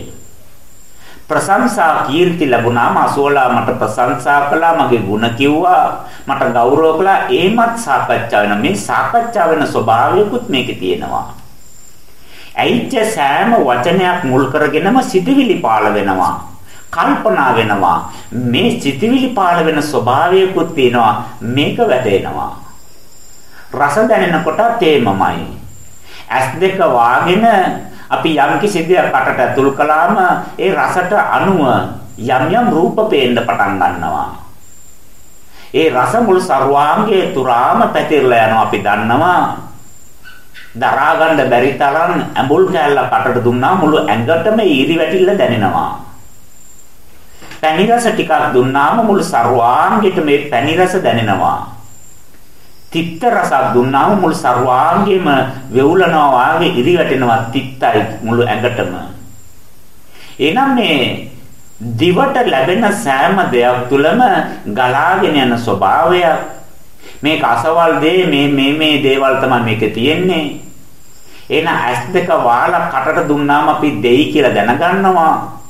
ප්‍රශංසා කීර්ති ලැබුණාම අසෝලා මට ප්‍රශංසා කළා මගේ ಗುಣ කිව්වා. මට ගෞරව කළා. ඒමත් සාකච්ඡා වෙන මේ සාකච්ඡා වෙන ස්වභාවයකුත් මේකේ තියෙනවා. ඇයිච්ච සෑම වචනයක් මුල් කරගෙනම සිතවිලි පාළ වෙනවා. කල්පනා වෙනවා. මේ සිතවිලි පාළ වෙන ස්වභාවයකුත් තියෙනවා. මේක වැටෙනවා රස දැනෙනකොට තේමමයි. ඇස් දෙක වාගෙන අපි යම් කිසි දෙයක් කටට ඇතුල් කළාම ඒ රසට අනුව යම් යම් රූප පේන්න පටන් ගන්නවා. ඒ රස මුළු ਸਰවාංගයේ තුරාම පැතිරලා යනවා අපි දන්නවා. දරා ගන්න බැරි තරම් ඇඹුල් කෑල්ල කටට දුන්නා මුළු ඇඟටම ඊරි වැටිල්ල දැනෙනවා. පැණි රස ටිකක් දුන්නාම මුළු ਸਰවාංගෙට මේ පැණි රස දැනෙනවා. තිත්ත රසක් දුන්නාම මුළු ਸਰවාංගෙම වෙවුලනවා වාගේ ඉරි වැටෙනවා තිත්තයි මුළු ඇඟටම. එනම් මේ දිවට ලැබෙන සෑම දෙයක් තුළම ගලාගෙන යන ස්වභාවය මේක අසවල් දේ මේ මේ මේ දේවල් තමයි මේකේ තියෙන්නේ. එන ඇස් දෙක වාලා කටට දුන්නාම අපි දෙයි කියලා දැනගන්නවා.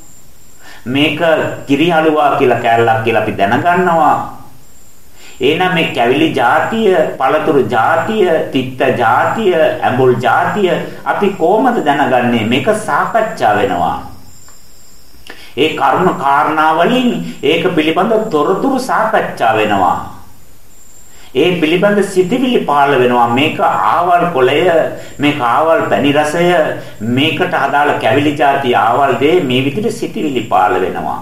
මේක කිරිහලුවා කියලා කෑල්ලක් කියලා අපි දැනගන්නවා. එහෙනම් මේ කැවිලි જાතිය, පළතුරු જાතිය, තිත්ත જાතිය, ඇඹුල් જાතිය අපි කොහොමද දැනගන්නේ? මේක සාකච්ඡා වෙනවා. ඒ කරුණ කාරණාවලින් ඒක පිළිබඳ තොරතුරු සාකච්ඡා වෙනවා. ඒ පිළිබඳ සිතිවිලි පහළ වෙනවා මේක ආවල් කොළය මේක ආවල් පැණි රසය මේකට අදාළ කැවිලි જાති ආවල් දේ මේ විදිහට සිතිවිලි පහළ වෙනවා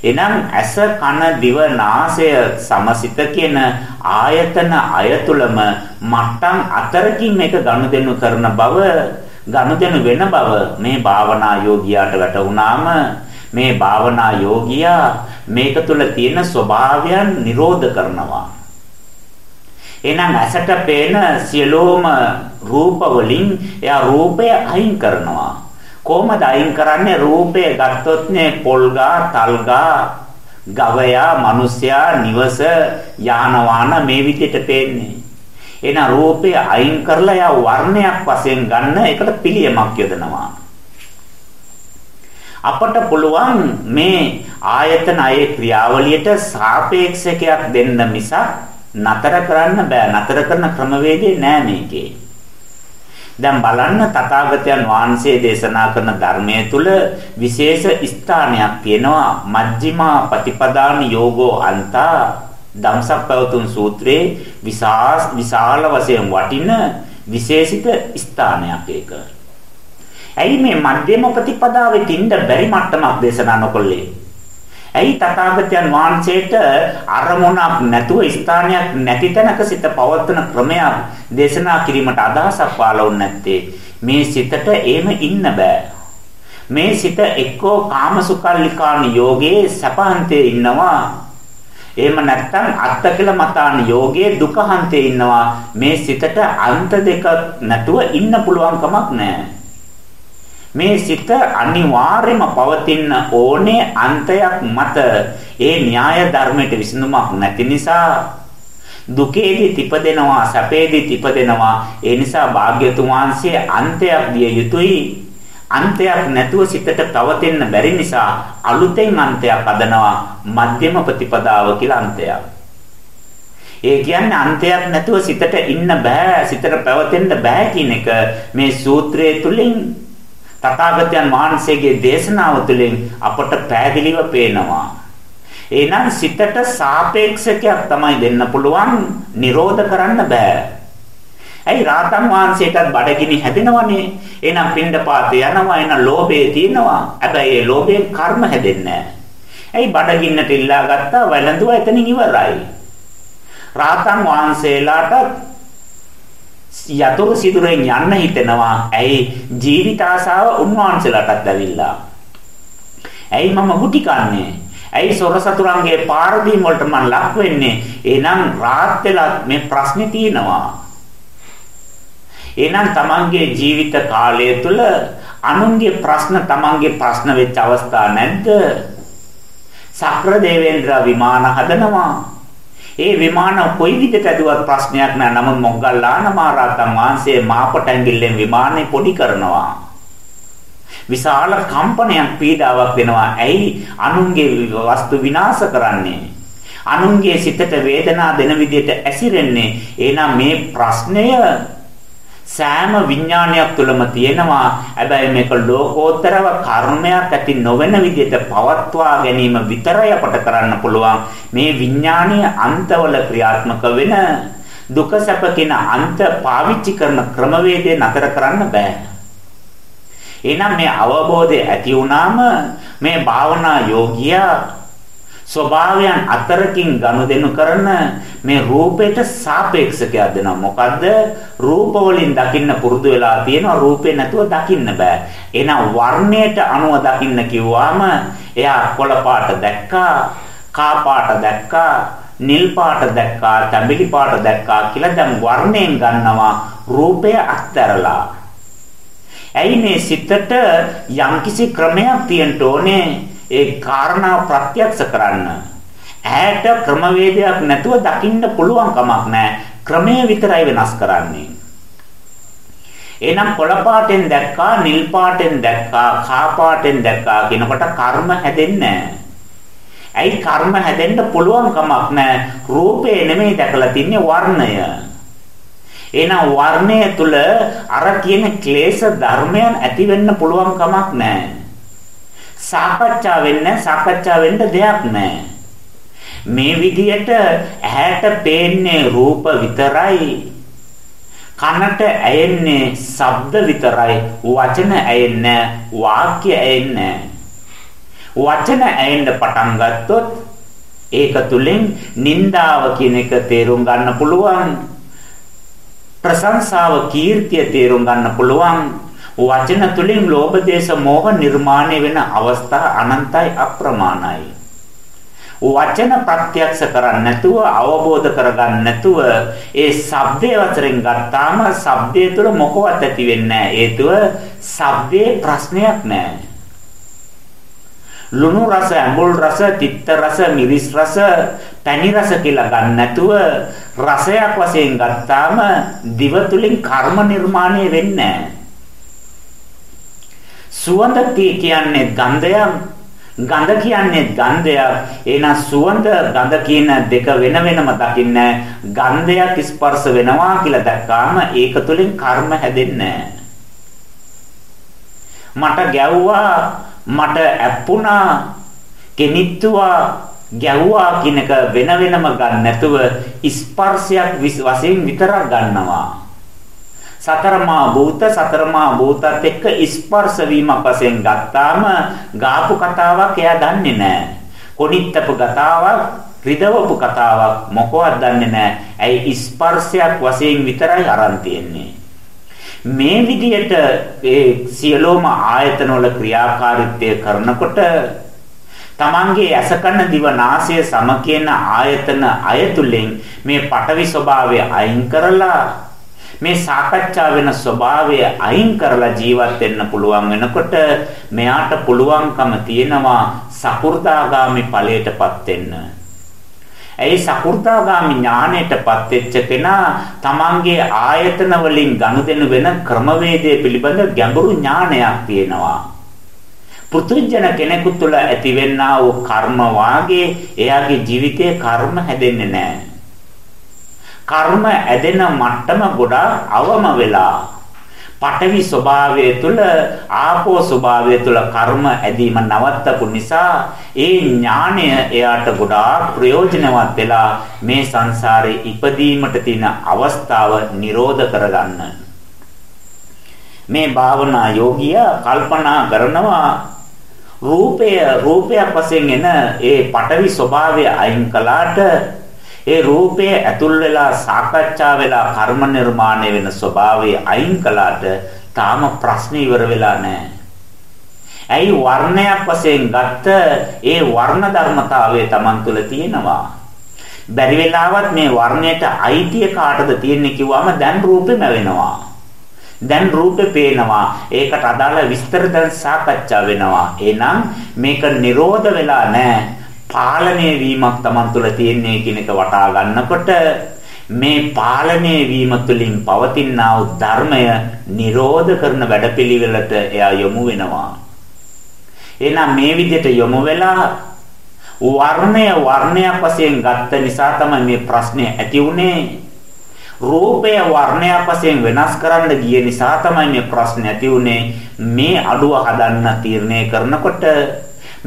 එනම් ඇස කන දිව නාසය සමසිත කියන ආයතන අයතුලම මට්ටම් අතරකින් මේක ගනුදෙනු කරන බව ගනුදෙනු වෙන බව මේ භාවනා යෝගියාට වැටුණාම මේ භාවනා යෝගියා මේක තුල තියෙන ස්වභාවයන් නිරෝධ කරනවා. එහෙනම් ඇසට පේන සියලුම රූප වලින් එයා රූපය අයින් කරනවා. කොහොමද අයින් කරන්නේ? රූපය ගත්තොත් නේ පොල්ගා, තල්ගා, ගවයා, මිනිසයා, නිවස, යාන වාහන මේ විදිහට පේන්නේ. එහෙනම් රූපය අයින් කරලා එයා වර්ණයක් වශයෙන් ගන්න එකට පිළියමක් යොදනවා. අපට පුළුවන් මේ ආයතන අයේ ක්‍රියාවලියට සාපේක්ෂකයක් දෙන්න මිසක් නතර කරන්න බෑ. නතර කරන ක්‍රමවේදේ නෑ මේකේ. දැන් බලන්න තථාගතයන් වහන්සේ දේශනා කරන ධර්මයේ තුල විශේෂ ස්ථානයක් තියෙනවා මජ්ක්‍ධිමා පටිපදාන යෝගෝ අන්තා ධම්සප්පවතුන් සූත්‍රයේ විශාල වශයෙන් වටින විශේෂිත ස්ථානයක් ඒක. ඇයි මේ මධ්‍යම ප්‍රතිපදාවේ තින්න බැරි මට්ටමක් දේශනා නොකළේ? ඇයි තථාගතයන් වහන්සේට අරමුණක් නැතුව ස්ථානයක් නැති තැනක සිත පවත්වන ක්‍රමයක් දේශනා කිරීමට අදහසක් පාලවුන්නේ නැත්තේ? මේ සිතට එහෙම ඉන්න බෑ. මේ සිත එක්කෝ කාමසුකල්ලිකාන යෝගයේ සපහන්තේ ඉන්නවා. එහෙම නැත්නම් අත්තකල මතාන යෝගයේ දුකහන්තේ ඉන්නවා. මේ සිතට අන්ත දෙක නැතුව ඉන්න පුළුවන් කමක් නැහැ. මේ සිත අනිවාර්යයෙන්ම පවතින ඕනේ අන්තයක් මත ඒ න්‍යාය ධර්මයට විසඳුමක් නැති නිසා දුකේදී තිපදෙනවා සැපේදී තිපදෙනවා. ඒ නිසා භාග්‍යතුන් වහන්සේ අන්තයක් දිය යුතුයි. අන්තයක් නැතුව සිතට පවතින්න බැරි නිසා අලුතෙන් අන්තයක් හදනවා මධ්‍යම ප්‍රතිපදාව කියලා අන්තයක්. ඒ කියන්නේ අන්තයක් නැතුව සිතට ඉන්න බෑ සිතට පැවතෙන්න බෑ කියන එක මේ සූත්‍රයේ තුලින් තථාගතයන් වහන්සේගේ දේශනාව තුළින් අපට පැහැදිලිව පේනවා. එහෙනම් සිතට සාපේක්ෂකයක් තමයි දෙන්න පුළුවන් නිරෝධ කරන්න බෑ. ඇයි රාතන් වහන්සේටත් බඩගිනි හැදෙනවනේ. එහෙනම් පින්ඩපාත යනවා එන ලෝභය තියෙනවා. හැබැයි ඒ ලෝභයෙන් කර්ම හැදෙන්නේ ඇයි බඩගින්නට ඉල්ලා ගත්තා වැළඳුවා එතනින් ඉවරයි. රාතන් වහන්සේලාට යතුරු සිදුරෙන් යන්න හිතෙනවා. ඇයි ජීවිත ආසාව උන්වහන්සේලාටත් ඇවිල්ලා. ඇයි මම ගුටි කන්නේ? ඇයි සොර සතුරන්ගේ පාරදීම් වලට මම ලක් වෙන්නේ? එහෙනම් රාත් වෙලා මේ ප්‍රශ්නේ තියෙනවා. එහෙනම් තමන්ගේ ජීවිත කාලය තුළ අනුන්ගේ ප්‍රශ්න තමන්ගේ ප්‍රශ්න වෙච්ච අවස්ථා නැද්ද? සක්‍ර දේවේන්ද්‍ර විමාන හදනවා. ඒ විමාන කොයි විදිහට ඇදුවත් ප්‍රශ්නයක් නෑ. නමුත් මොග්ගල්ලාන මහරහතන් වහන්සේ මාපට ඇඟිල්ලෙන් විමානේ පොඩි කරනවා. විශාල කම්පනයක් පීඩාවක් වෙනවා. ඇයි අනුන්ගේ වස්තු විනාශ කරන්නේ? අනුන්ගේ සිතට වේදනා දෙන විදිහට ඇසිරෙන්නේ. එහෙනම් මේ ප්‍රශ්නය සෑම විඥානයක් තුළම තියෙනවා. හැබැයි මේක ලෝකෝත්තරව කර්මයක් ඇති නොවන විදිහට පවත්වා ගැනීම විතරයි අපට කරන්න පුළුවන්. මේ විඥානීය අන්තවල ක්‍රියාත්මක වෙන දුක සැප කියන අන්ත පාවිච්චි කරන ක්‍රමවේදය නතර කරන්න බෑ. එහෙනම් මේ අවබෝධය ඇති වුණාම මේ භාවනා යෝගියා ස්වභාවයන් අතරකින් ගනුදෙනු කරන මේ රූපයට සාපේක්ෂකයක් දෙනවා. මොකද්ද? රූප වලින් දකින්න පුරුදු වෙලා තියෙනවා රූපේ නැතුව දකින්න බෑ. එහෙනම් වර්ණයට අනුව දකින්න කිව්වාම එයා කොළ පාට දැක්කා, කා පාට දැක්කා, නිල් පාට දැක්කා, තඹිලි පාට දැක්කා කියලා දැන් වර්ණයෙන් ගන්නවා රූපය අත්හැරලා. ඇයි මේ සිතට යම්කිසි ක්‍රමයක් තියෙන්න ඕනේ ඒ කාරණා ප්‍රත්‍යක්ෂ කරන්න. ඇහැට ක්‍රමවේදයක් නැතුව දකින්න පුළුවන් කමක් නැහැ. ක්‍රමය විතරයි වෙනස් කරන්නේ. එහෙනම් කොළ පාටෙන් දැක්කා, නිල් පාටෙන් දැක්කා, කා පාටෙන් දැක්කා කියනකොට කර්ම හැදෙන්නේ ඇයි කර්ම හැදෙන්න පුළුවන් කමක් නැහැ. රූපේ නෙමෙයි දැකලා තින්නේ වර්ණය. එහෙනම් වර්ණය තුල අර කියන ක්ලේශ ධර්මයන් ඇති වෙන්න පුළුවන් කමක් නැහැ. සාකච්ඡා වෙන්න සාකච්ඡා වෙන්න දෙයක් නැහැ. මේ විදියට ඇහැට පේන්නේ රූප විතරයි. කනට ඇයෙන්නේ ශබ්ද විතරයි. වචන ඇයෙන්නේ වාක්‍ය ඇයෙන්නේ වචන ඇයෙන්න පටන් ගත්තොත් ඒක තුලින් නින්දාව කියන එක තේරුම් ගන්න පුළුවන්. ප්‍රශංසාව කීර්තිය තේරුම් ගන්න පුළුවන්. වචන තුලින් ලෝභ දේශ මොහ නිර්මාණය වෙන අවස්ථා අනන්තයි අප්‍රමාණයි. වචන ප්‍රත්‍යක්ෂ කරන්නේ නැතුව අවබෝධ කරගන්න නැතුව ඒ ශබ්දයේ වචරෙන් ගත්තාම ශබ්දයේ තුල මොකවත් ඇති වෙන්නේ නැහැ. හේතුව ශබ්දයේ ප්‍රශ්නයක් නැහැ. ලුණු රස, ඇඹුල් රස, තිත්ත රස, මිරිස් රස, පැණි රස කියලා ගන්න නැතුව රසයක් වශයෙන් ගත්තාම දිව තුලින් කර්ම නිර්මාණය වෙන්නේ නැහැ. සුවඳ කියන්නේ ගන්ධයක් ගඳ කියන්නේ ගන්ධයක්. එහෙනම් සුවඳ ගඳ කියන දෙක වෙන වෙනම දකින්න ගන්ධයක් ස්පර්ශ වෙනවා කියලා දැක්කාම ඒක තුලින් කර්ම හැදෙන්නේ මට ගැව්වා මට ඇප්පුණා කෙනිත්තුවා ගැව්වා කියන එක වෙන වෙනම ගන්න නැතුව ස්පර්ශයක් වශයෙන් විතරක් ගන්නවා සතරමා භූත සතරමා භූතත් එක්ක ස්පර්ශ වීමක් වශයෙන් ගත්තාම ගාපු කතාවක් එයා දන්නේ නැහැ. කොණිත්තපු කතාවක් රිදවපු කතාවක් මොකවත් දන්නේ නැහැ. ඇයි ස්පර්ශයක් වශයෙන් විතරයි අරන් තියෙන්නේ. මේ විදිහට ඒ සියලෝම ආයතනවල ක්‍රියාකාරීත්වය කරනකොට තමන්ගේ අසකන දිව නාසය සම කියන ආයතන අයතුලින් මේ පටවි ස්වභාවය අයින් කරලා මේ සාකච්ඡා වෙන ස්වභාවය අයින් කරලා ජීවත් වෙන්න පුළුවන් වෙනකොට මෙයාට පුළුවන්කම තියෙනවා සකු르දාගාමි ඵලයටපත් වෙන්න. ඒ සකු르දාගාමි ඥාණයටපත් වෙච්ච කෙනා තමන්ගේ ආයතන වලින් ගනුදෙනු වෙන ක්‍රමවේදය පිළිබඳ ගැඹුරු ඥානයක් තියෙනවා. පුදුජන කෙනෙකු තුළ ඇතිවෙනා වූ කර්ම වාගේ එයාගේ ජීවිතයේ කර්ම හැදෙන්නේ නැහැ. කර්ම ඇදෙන මට්ටම ගොඩාක් අවම වෙලා. පඨවි ස්වභාවය තුළ ආපෝ ස්වභාවය තුළ කර්ම ඇදීම නවත්තපු නිසා ඒ ඥාණය එයාට ගොඩාක් ප්‍රයෝජනවත් වෙලා මේ සංසාරේ ඉපදීමට තියෙන අවස්ථාව නිරෝධ කරගන්න. මේ භාවනා යෝගියා කල්පනා කරනවා රූපය රූපයක් වශයෙන් එන ඒ පඨවි ස්වභාවය අයින් කළාට ඒ රූපය ඇතුල් වෙලා සාකච්ඡා වෙලා කර්ම නිර්මාණය වෙන ස්වභාවය අයින් කළාට තාම ප්‍රශ්නේ ඉවර වෙලා නැහැ. ඇයි වර්ණයක් වශයෙන් ගත්ත ඒ වර්ණ ධර්මතාවය Taman තුල තියෙනවා. බැරි වෙලාවත් මේ වර්ණයට අයිතිය කාටද තියෙන්නේ කිව්වම දැන් රූපෙම වෙනවා. දැන් රූපේ පේනවා. ඒකට අදාළ විස්තර දැන් සාකච්ඡා වෙනවා. එහෙනම් මේක නිරෝධ වෙලා නැහැ. පාලනය වීමක් Taman තුල තියෙන්නේ කියන එක වටා ගන්නකොට මේ පාලනය වීම තුළින් පවතිනා වූ ධර්මය නිරෝධ කරන වැඩපිළිවෙලට එයා යොමු වෙනවා. එහෙනම් මේ විදිහට යොමු වෙලා වර්ණය වර්ණයක් වශයෙන් ගත්ත නිසා තමයි මේ ප්‍රශ්නේ ඇති වුනේ. රූපය වර්ණයක් වශයෙන් වෙනස් කරන්න ගිය නිසා තමයි මේ ප්‍රශ්නේ ඇති වුනේ. මේ අඩුව හදන්න තීරණය කරනකොට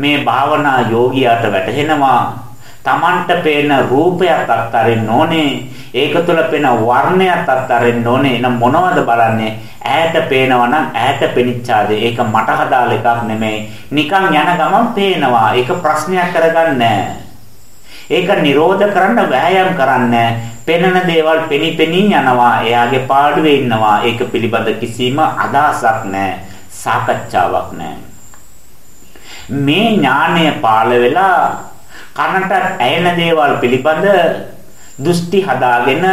මේ භාවනා යෝගියාට වැටහෙනවා. Tamanට පේන රූපයක් අත්හරින්න ඕනේ. ඒක තුළ පේන වර්ණයක් අත්හරින්න ඕනේ. එන මොනවද බලන්නේ? ඈත පේනවා නම් ඈත පෙනිච්චාද ඒක මට හදාල එකක් නෙමෙයි. නිකන් යන ගමන් පේනවා. ඒක ප්‍රශ්නයක් කරගන්නේ ඒක නිරෝධ කරන්න වෑයම් කරන්නේ පෙනෙන දේවල් පෙනි පෙනී යනවා. එයාගේ පාඩුවේ ඉන්නවා. ඒක පිළිබඳ කිසිම අදහසක් නැහැ. සාකච්ඡාවක් නැහැ. මේ ඥානය පාළ වෙලා කනට ඇයෙන දේවල් පිළිබඳ දෘෂ්ටි හදාගෙන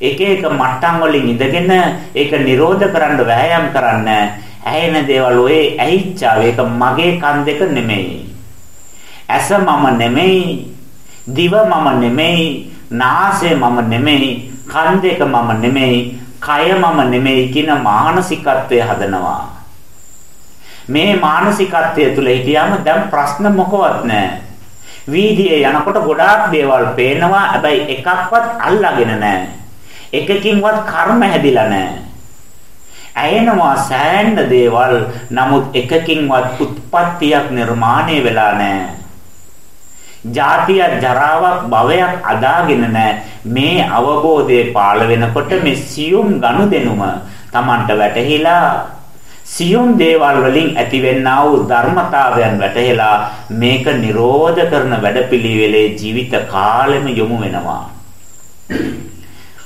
එක එක මට්ටම් වලින් ඉඳගෙන ඒක නිරෝධ කරන්න වෑයම් කරන්න ඇයෙන දේවල් ඔය ඇහිච්චා. ඒක මගේ කන් දෙක නෙමෙයි. ඇස මම නෙමෙයි. දිව මම නෙමෙයි. නාසය මම නෙමෙයි. කන් දෙක මම නෙමෙයි. කය මම නෙමෙයි කියන මානසිකත්වය හදනවා. මේ මානසිකත්වය තුල හිටියාම දැන් ප්‍රශ්න මොකවත් නැහැ. වීදියේ යනකොට ගොඩාක් දේවල් පේනවා. හැබැයි එකක්වත් අල්ලාගෙන නැහැ. එකකින්වත් කර්ම හැදිලා නැහැ. ඇයෙනවා සෑහෙන දේවල් නමුත් එකකින්වත් උත්පත්තියක් නිර්මාණය වෙලා නැහැ. ජාතිය ජරාවක් භවයක් අදාගෙන නැහැ. මේ අවබෝධය පාළ වෙනකොට මේ සියුම් ගනුදෙනුම Tamanට වැටහිලා සියුම් දේවල් වලින් ඇතිවෙනා වූ ධර්මතාවයන් වැටහෙලා මේක නිරෝධ කරන වැඩපිළිවෙලේ ජීවිත කාලෙම යොමු වෙනවා.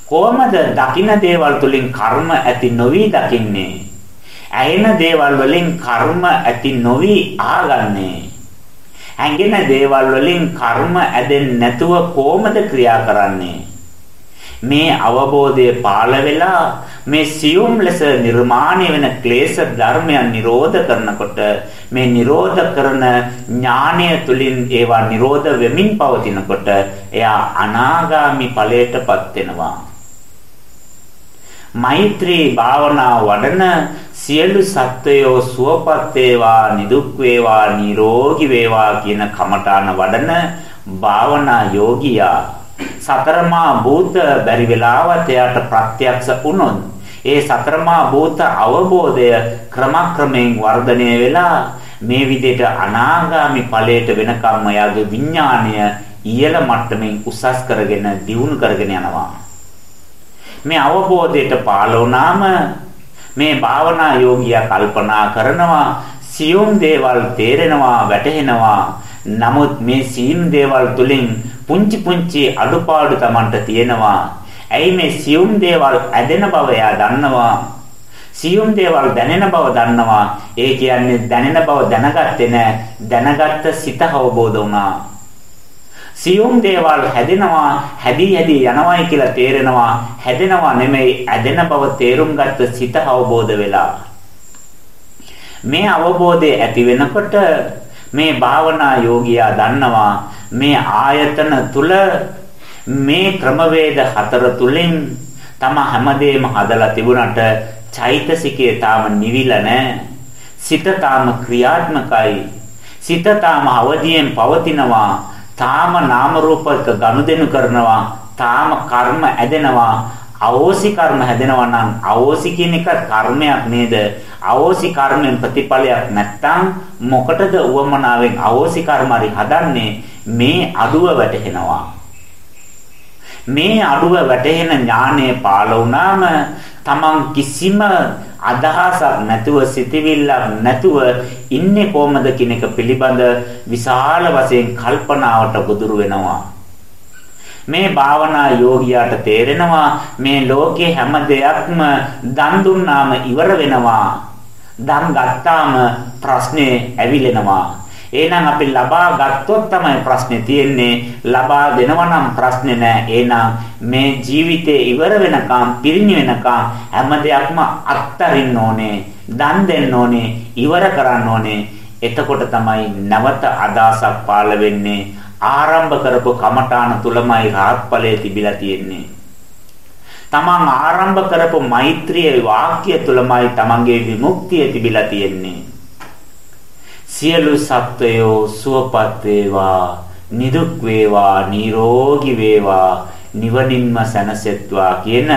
කොහොමද දකින්න දේවල් තුලින් කර්ම ඇති නොවි දකින්නේ? ඇයෙන දේවල් වලින් කර්ම ඇති නොවි ආගන්නේ? හැඟෙන දේවල් වලින් කර්ම ඇදෙන්නේ නැතුව කොහොමද ක්‍රියා කරන්නේ? මේ අවබෝධය පාළ වෙලා මේ සියුම් ලෙස නිර්මාණය වෙන ක්ලේශ ධර්මයන් නිරෝධ කරනකොට මේ නිරෝධ කරන ඥානය තුලින් ඒවා නිරෝධ වෙමින් පවතිනකොට එයා අනාගාමි ඵලයටපත් වෙනවා. මෛත්‍රී භාවනා වඩන සියලු සත්වයෝ සුවපත් වේවා නිදුක් වේවා නිරෝගී වේවා කියන කමඨාන වඩන භාවනා යෝගියා සතරමා භූත බැරි වෙලාවත් එයාට ප්‍රත්‍යක්ෂ වුණොත් ඒ සතරමා භූත අවබෝධය ක්‍රමක්‍රමයෙන් වර්ධනය වෙලා මේ විදිහට අනාගාමි ඵලයට වෙනකම්ම යාගේ විඥාණය ඉහළ මට්ටමින් උසස් කරගෙන දියුණු කරගෙන යනවා. මේ අවබෝධයට පාලවනාම මේ භාවනා යෝගියා කල්පනා කරනවා සියුම් දේවල් තේරෙනවා වැටහෙනවා. නමුත් මේ සියුම් දේවල් තුලින් පුංචි පුංචි අඩුපාඩු Tamanට තියෙනවා. ඇයි මේ සියුම් දේවල් ඇදෙන බව එයා දන්නවා? සියුම් දේවල් දැනෙන බව දන්නවා. ඒ කියන්නේ දැනෙන බව දැනගත්තේ නෑ. දැනගත්ත සිත අවබෝධ වුණා. සියුම් දේවල් හැදෙනවා හැදී හැදී යනවායි කියලා තේරෙනවා. හැදෙනවා නෙමෙයි ඇදෙන බව තේරුම් ගත්ත සිත අවබෝධ වෙලා. මේ අවබෝධය ඇති වෙනකොට මේ භාවනා යෝගියා දන්නවා මේ ආයතන තුල මේ ක්‍රමවේද හතර තුලින් තම හැමදේම හදලා තිබුණට චෛතසිකේ තාම නිවිලා නැහැ සිත තාම ක්‍රියාත්මකයි. සිත තාම අවදියෙන් පවතිනවා. තාම නාම රූපක ගනුදෙනු කරනවා. තාම කර්ම ඇදෙනවා. අවෝසි කර්ම හැදෙනවා නම් අවෝසි කියන එක කර්මයක් නේද? අවෝසි කර්මෙන් ප්‍රතිඵලයක් නැත්තම් මොකටද උවමනාවෙන් අවෝසි කර්ම හරි හදන්නේ? මේ අඩුව වැටහෙනවා. මේ අඩුව වැටහෙන ඥානය පාළ වුණාම තමන් කිසිම අදහසක් නැතුව සිතවිල්ලක් නැතුව ඉන්නේ කොහමද කියන එක පිළිබඳ විශාල වශයෙන් කල්පනාවට ගොදුරු වෙනවා. මේ භාවනා යෝගියාට තේරෙනවා මේ ලෝකේ හැම දෙයක්ම දන් දුන්නාම ඉවර වෙනවා. දන් ගත්තාම ප්‍රශ්නේ ඇවිලෙනවා. එහෙනම් අපි ලබා ගත්තොත් තමයි ප්‍රශ්නේ තියෙන්නේ. ලබා දෙනවා නම් ප්‍රශ්නේ නෑ. එහෙනම් මේ ජීවිතේ ඉවර වෙනකම්, පිරිණි වෙනකම් හැම දෙයක්ම අත්තරින්න ඕනේ. දන් දෙන්න ඕනේ. ඉවර කරන්න ඕනේ. එතකොට තමයි නැවත අදාසක් පාළ වෙන්නේ. ආරම්භ කරපු කමඨාන තුලමයි රාත්පලයේ තිබිලා තියෙන්නේ. තමන් ආරම්භ කරපු මෛත්‍රියේ වාක්‍ය තුලමයි තමන්ගේ විමුක්තිය තිබිලා තියෙන්නේ. සියලු සත්වයෝ සුවපත් වේවා නිදුක් වේවා නිරෝගී වේවා නිවනින්ම සැනසෙත්වා කියන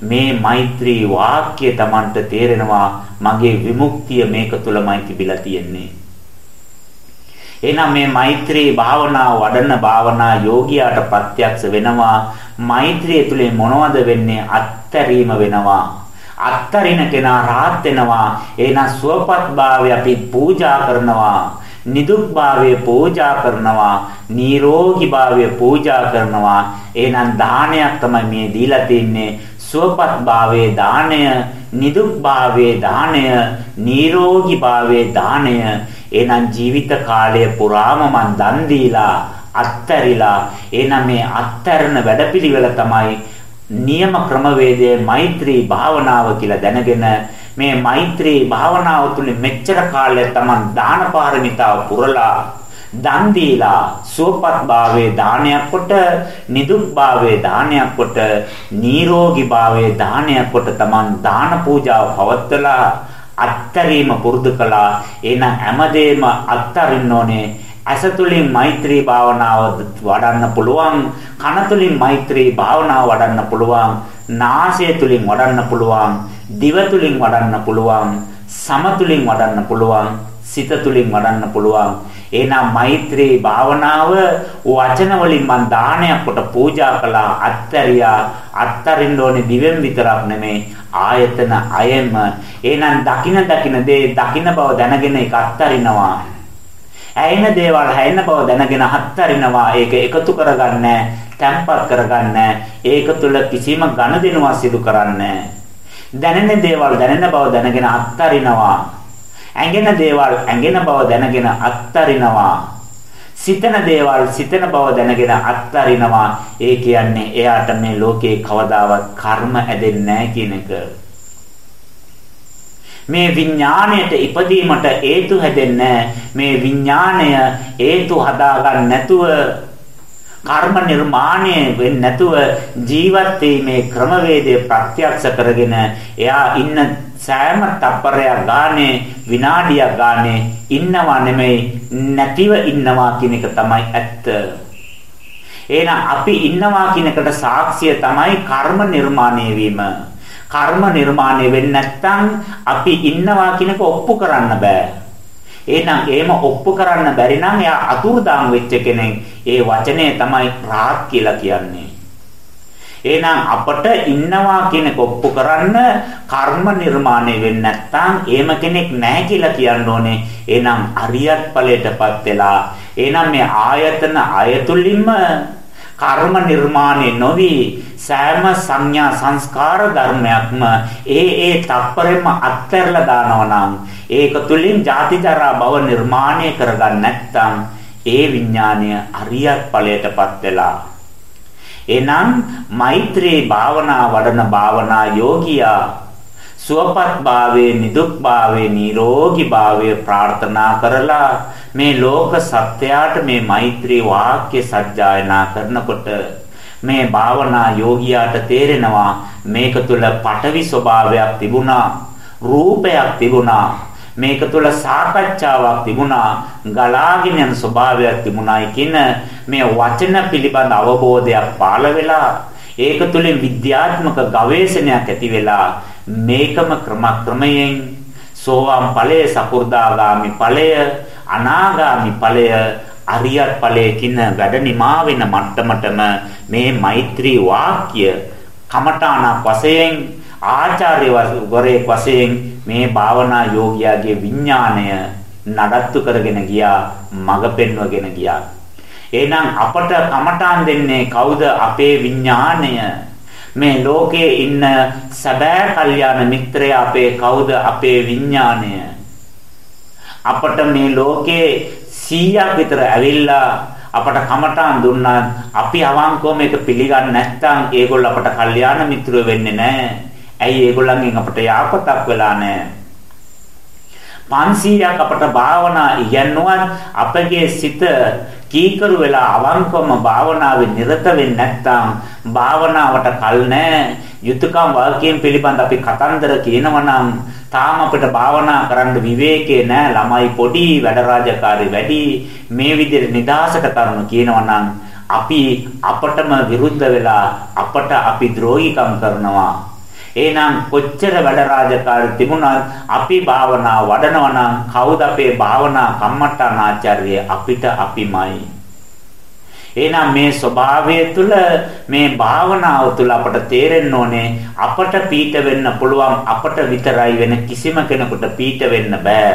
මේ මෛත්‍රී වාක්‍ය Tamanට තේරෙනවා මගේ විමුක්තිය මේක තුලමයි තිබිලා තියෙන්නේ. එහෙනම් මේ මෛත්‍රී භාවනාව වඩන භාවනා යෝගියාට ප්‍රත්‍යක්ෂ වෙනවා. මෛත්‍රිය තුලින් මොනවද වෙන්නේ? අත්තරීම වෙනවා. අත්තරින කෙනා rahat වෙනවා. එහෙනම් සුවපත්භාවය අපි පූජා කරනවා. නිදුක්භාවය පූජා කරනවා. නිරෝගීභාවය පූජා කරනවා. එහෙනම් දානයක් තමයි මේ දීලා තින්නේ. සුවපත්භාවයේ දාණය, නිදුක්භාවයේ දාණය, නිරෝගීභාවයේ දාණය. එහෙනම් ජීවිත කාලය පුරාම මන් දන් දීලා අත්තරිලා එහෙනම් මේ අත්තරන වැඩපිළිවෙල තමයි නියම ක්‍රමවේදයේ මෛත්‍රී භාවනාව කියලා දැනගෙන මේ මෛත්‍රී භාවනාව තුළින් මෙච්චර කාලයක් Taman දාන පාරමිතාව පුරලා දන් දීලා සුවපත් භාවයේ දානයක් කොට නිදුක් භාවයේ දානයක් කොට නිරෝගී භාවයේ දානයක් කොට Taman දාන පූජාව පවත්වලා අත්තරීම පුරුදු කළා. එහෙනම් හැමදේම අත්තරින්න ඕනේ. ඇස තුලින් මෛත්‍රී භාවනාව වඩන්න පුළුවන් කන තුලින් මෛත්‍රී භාවනාව වඩන්න පුළුවන් නාසය තුලින් වඩන්න පුළුවන් දිව තුලින් වඩන්න පුළුවන් සම තුලින් වඩන්න පුළුවන් සිත තුලින් වඩන්න පුළුවන්. එහෙනම් මෛත්‍රී භාවනාව වචන වලින් මන් දානයක් කොට පූජා කළා අත්තරියා අත්තරින්න ඕනේ දිවෙන් විතරක් නෙමෙයි ආයතන අයම එහෙනම් දකින දකින දේ දකින බව දැනගෙන ඒක අත්තරිනවා ඇයෙන දේවල් හැයෙන බව දැනගෙන අත්තරිනවා ඒක එකතු කරගන්නේ තැම්පත් කරගන්නේ ඒක තුල කිසිම ඝනදිනුවක් සිදු කරන්නේ දැනෙන දේවල් දැනෙන බව දැනගෙන අත්තරිනවා ඇඟෙන දේවල් ඇඟෙන බව දැනගෙන අත්තරිනවා. සිතන දේවල් සිතන බව දැනගෙන අත්තරිනවා. ඒ කියන්නේ එයාට මේ ලෝකේ කවදාවත් කර්ම ඇදෙන්නේ නැහැ කියන එක. මේ විඥාණයට ඉපදීමට හේතු හැදෙන්නේ මේ විඥාණය හේතු හදාගන්න නැතුව කර්ම නිර්මාණය වෙන්නේ නැතුව ජීවත් වීමේ ක්‍රමවේදය ප්‍රත්‍යක්ෂ කරගෙන එයා ඉන්න සෑම තප්පරයක් ගානේ විනාඩියක් ගානේ ඉන්නවා නෙමෙයි නැතිව ඉන්නවා කියන එක තමයි ඇත්ත. එහෙනම් අපි ඉන්නවා කියන එකට සාක්ෂිය තමයි කර්ම නිර්මාණය වීම. කර්ම නිර්මාණය වෙන්නේ නැත්නම් අපි ඉන්නවා කියන එක ඔප්පු කරන්න බෑ. එහෙනම් එහෙම ඔප්පු කරන්න බැරි නම් එයා අතුරුදාම් වෙච්ච කෙනෙක්. ඒ වචනේ තමයි රාත් කියලා කියන්නේ. එහෙනම් අපට ඉන්නවා කියන කොප්පු කරන්න කර්ම නිර්මාණය වෙන්නේ නැත්නම් එහෙම කෙනෙක් නැහැ කියලා කියන්න ඕනේ. එහෙනම් අරියත් ඵලයටපත් වෙලා එහෙනම් මේ ආයතන අයතුලින්ම කර්ම නිර්මාණය නොවි සෑම සංඥා සංස්කාර ධර්මයක්ම ඒ ඒ තප්පරෙම අත්හැරලා දානවා නම් ඒක තුලින් ජාති ජරා භව නිර්මාණය කරගන්න නැත්නම් ඒ විඥානය අරියත් ඵලයටපත් වෙලා. එනම් මෛත්‍රී භාවනා වඩන භාවනා යෝගියා සුවපත් භාවයේ නිදුක් භාවයේ නිරෝගී භාවයේ ප්‍රාර්ථනා කරලා මේ ලෝක සත්‍යයට මේ මෛත්‍රී වාක්‍ය සජ්ජායනා කරනකොට මේ භාවනා යෝගියාට තේරෙනවා මේක තුල පටවි ස්වභාවයක් තිබුණා රූපයක් තිබුණා මේක තුළ සාකච්ඡාවක් තිබුණා ගලාගෙන යන ස්වභාවයක් තිබුණායි කියන මේ වචන පිළිබඳ අවබෝධයක් පාළ වෙලා ඒක තුළින් විද්‍යාත්මක ගවේෂණයක් ඇති වෙලා මේකම ක්‍රමක්‍රමයෙන් සෝවාන් ඵලය සකු르දාගාමි ඵලය අනාගාමි ඵලය අරියත් ඵලයකින් වැඩ නිමා වෙන මට්ටමටම මේ මෛත්‍රී වාක්‍ය කමඨාණක් වශයෙන් ආචාර්ය වරයෙක් වශයෙන් මේ භාවනා යෝගියාගේ විඥාණය නඩත්තු කරගෙන ගියා මඟ පෙන්වගෙන ගියා. එහෙනම් අපට කමඨාන් දෙන්නේ කවුද? අපේ විඥාණය. මේ ලෝකේ ඉන්න සැබෑ කල්යාණ මිත්‍රය අපේ කවුද? අපේ විඥාණය. අපට මේ ලෝකේ 100ක් විතර ඇවිල්ලා අපට කමඨාන් දුන්නා අපි අවංකව මේක පිළිගන්නේ නැත්නම් ඒගොල්ල අපට කල්යාණ මිත්‍රයෝ වෙන්නේ නැහැ ඇයි ඒගොල්ලන්ගෙන් අපට යාපතක් වෙලා නැහැ. 500ක් අපට භාවනා ඉගෙනුවත් අපගේ සිත කීකරු වෙලා අවංකවම භාවනාවේ නිරත වෙන්නේ නැත්නම් භාවනාවට කල් නැහැ. යුතුයකම් වාක්‍යයෙන් පිළිබඳ අපි කතන්දර කියනවනම් තාම අපිට භාවනා කරන්න විවේකේ නැහැ. ළමයි පොඩි වැඩ රාජකාරී වැඩි මේ විදිහට නිදාසක කරුණු කියනවනම් අපි අපටම විරුද්ධ වෙලා අපට අපි ද්‍රෝහිකම් කරනවා එහෙනම් කොච්චර වැඩ රාජකාරී තිබුණත් අපි භාවනා වඩනවා නම් කවුද අපේ භාවනා කම්මට්ටාන ආචාර්ය අපිට අපිමයි. එහෙනම් මේ ස්වභාවය තුළ මේ භාවනාව තුළ අපට තේරෙන්න ඕනේ අපට පීඨ වෙන්න පුළුවන් අපට විතරයි වෙන කිසිම කෙනෙකුට පීඨ වෙන්න බෑ.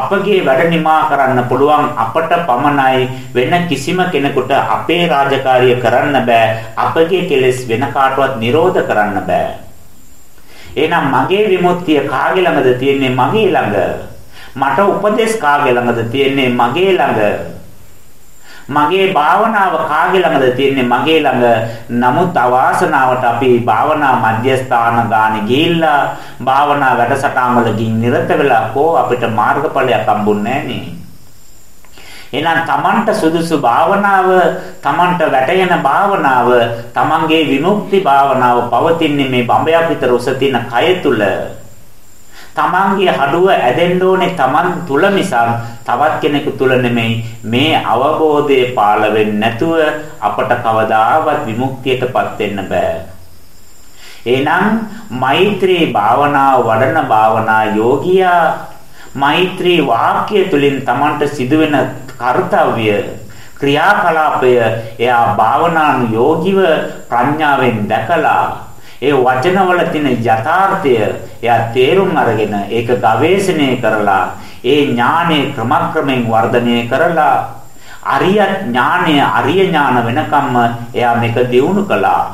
අපගේ වැඩ නිමා කරන්න පුළුවන් අපට පමණයි වෙන කිසිම කෙනෙකුට අපේ රාජකාරිය කරන්න බෑ. අපගේ කෙලෙස් වෙන කාටවත් නිරෝධ කරන්න බෑ. එහෙනම් මගේ විමුක්තිය කාගේ ළඟද තියෙන්නේ? මගේ ළඟ. මට උපදේශ කාගේ ළඟද තියෙන්නේ? මගේ ළඟ. මගේ භාවනාව කාගේ ළඟද තියෙන්නේ මගේ ළඟ. නමුත් අවාසනාවට අපි භාවනා මධ්‍යස්ථාන ගානේ ගිහිල්ලා භාවනා වැඩසටහන් වල ගින් නිරත වෙලා කෝ අපිට මාර්ගඵලයක් හම්බුන්නේ නැහැ එහෙනම් තමන්ට සුදුසු භාවනාව තමන්ට වැටෙන භාවනාව තමන්ගේ විමුක්ති භාවනාව පවතින්නේ මේ බඹයක් විතර උස තියෙන කය තුල තමන්ගේ හඩුව ඇදෙන්න ඕනේ තමන් තුල මිසක් තවත් කෙනෙකු තුල නෙමෙයි. මේ අවබෝධය පාළ වෙන්නේ නැතුව අපට කවදාවත් විමුක්තියටපත් වෙන්න බෑ. එහෙනම් මෛත්‍රී භාවනාව වඩන භාවනා යෝගියා මෛත්‍රී වාක්‍ය තුලින් Tamanට සිදුවෙන කාර්යය ක්‍රියාකලාපය එයා භාවනානුයෝගීව ප්‍රඥාවෙන් දැකලා ඒ වචනවල තියෙන යථාර්ථය එයා තේරුම් අරගෙන ඒක ගවේෂණය කරලා ඒ ඥානය ක්‍රමක්‍රමෙන් වර්ධනය කරලා අරිය ඥානය අරිය ඥාන වෙනකම්ම එයා මේක දියුණු කළා.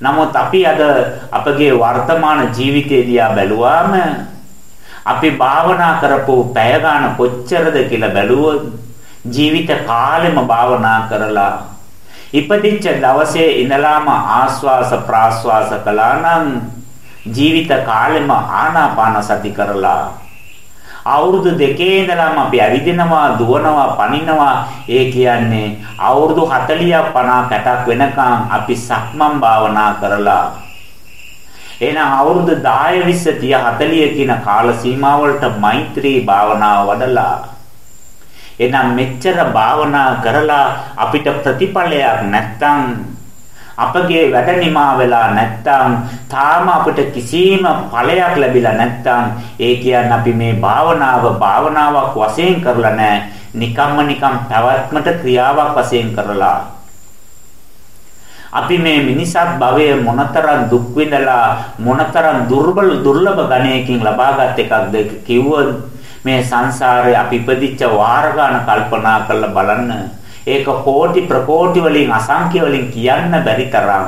නමුත් අපි අද අපගේ වර්තමාන ජීවිතය දිහා බැලුවාම අපි භාවනා කරපු පැය ගන්න කොච්චරද කියලා බැලුවොත් ජීවිත කාලෙම භාවනා කරලා ඉපදිච්ච දවසේ ඉඳලාම ආස්වාස ප්‍රාස්වාස කළා නම් ජීවිත කාලෙම ආනාපාන සති කරලා අවුරුදු දෙකේ ඉඳලාම අපි ඇවිදිනවා දුවනවා පනිනවා. ඒ කියන්නේ අවුරුදු 40ක් 50 60ක් වෙනකන් අපි සක්මන් භාවනා කරලා එහෙනම් අවුරුදු 10 20 30 40 කියන කාල සීමාවලට මෛත්‍රී භාවනාව වඩලා එහෙනම් මෙච්චර භාවනා කරලා අපිට ප්‍රතිඵලයක් නැත්තම් අපගේ වැඩ නිමා වෙලා නැත්තම් තාම අපිට කිසිම ඵලයක් ලැබිලා නැත්තම් ඒ කියන්නේ අපි මේ භාවනාව භාවනාවක් වශයෙන් කරලා නැහැ. නිකම්ම නිකම් පැවැත්මට ක්‍රියාවක් වශයෙන් කරලා. අපි මේ මිනිසත් භවයේ මොනතරම් දුක් විඳලා මොනතරම් දුර්බල දුර්ලභ ගණයකින් ලබාගත් එකක්ද කිව්වොත් මේ සංසාරේ අපි ඉපදිච්ච වාර ගන්න කල්පනා කරලා බලන්න. ඒක කෝටි ප්‍රකෝටි වලින් අසංඛ්‍ය වලින් කියන්න බැරි තරම්.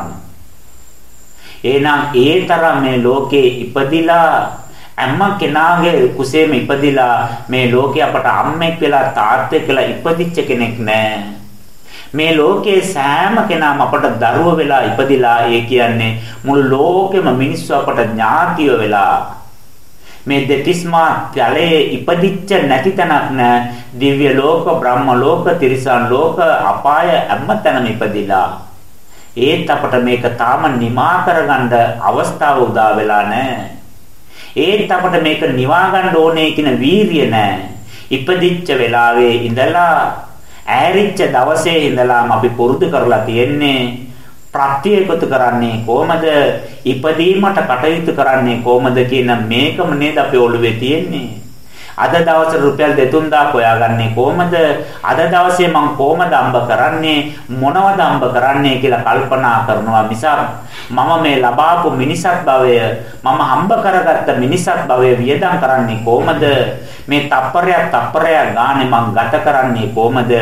එහෙනම් ඒ තරම් මේ ලෝකේ ඉපදිලා හැම කෙනාගේ කුසේම ඉපදිලා මේ ලෝකේ අපට අම්මෙක් වෙලා තාත්තෙක් වෙලා ඉපදිච්ච කෙනෙක් නැහැ. මේ ලෝකයේ සෑම කෙනාම අපට දරුව වෙලා ඉපදිලා ඒ කියන්නේ මුළු ලෝකෙම මිනිස්සු අපට ඥාතිය වෙලා මේ දෙතිස්මා ත්‍යාලයේ ඉපදිච්ච නැති තැනක් නෑ. දිව්‍ය ලෝක බ්‍රහ්ම ලෝක තිරිසන් ලෝක අපාය හැමතැනම ඉපදිලා. ඒත් අපට මේක තාම නිමා කරගන්න අවස්ථාව උදා වෙලා නෑ. ඒත් අපට මේක නිවා ගන්න ඕනේ කියන වීරිය නෑ. ඉපදිච්ච වෙලාවේ ඉඳලා ඈරිච්ච දවසේ ඉඳලාම අපි පුරුදු කරලා තියෙන්නේ ප්‍රත්‍ය එකතු කරන්නේ කොහමද? ඉපදීමට කටයුතු කරන්නේ කොහමද කියන මේකම නේද අපේ ඔළුවේ තියෙන්නේ. අද දවසේ රුපියල් 2000 හොයාගන්නේ කොහමද? අද දවසේ මම කොහමද අම්බ කරන්නේ? මොනවද අම්බ කරන්නේ කියලා කල්පනා කරනවා මිසක් මම මේ ලබාපු මිනිසත් භවය මම හම්බ කරගත්ත මිනිසත් භවය වියදම් කරන්නේ කොහමද? මේ තප්පරයක් තප්පරයක් ගානේ මං ගත කරන්නේ කොහමද?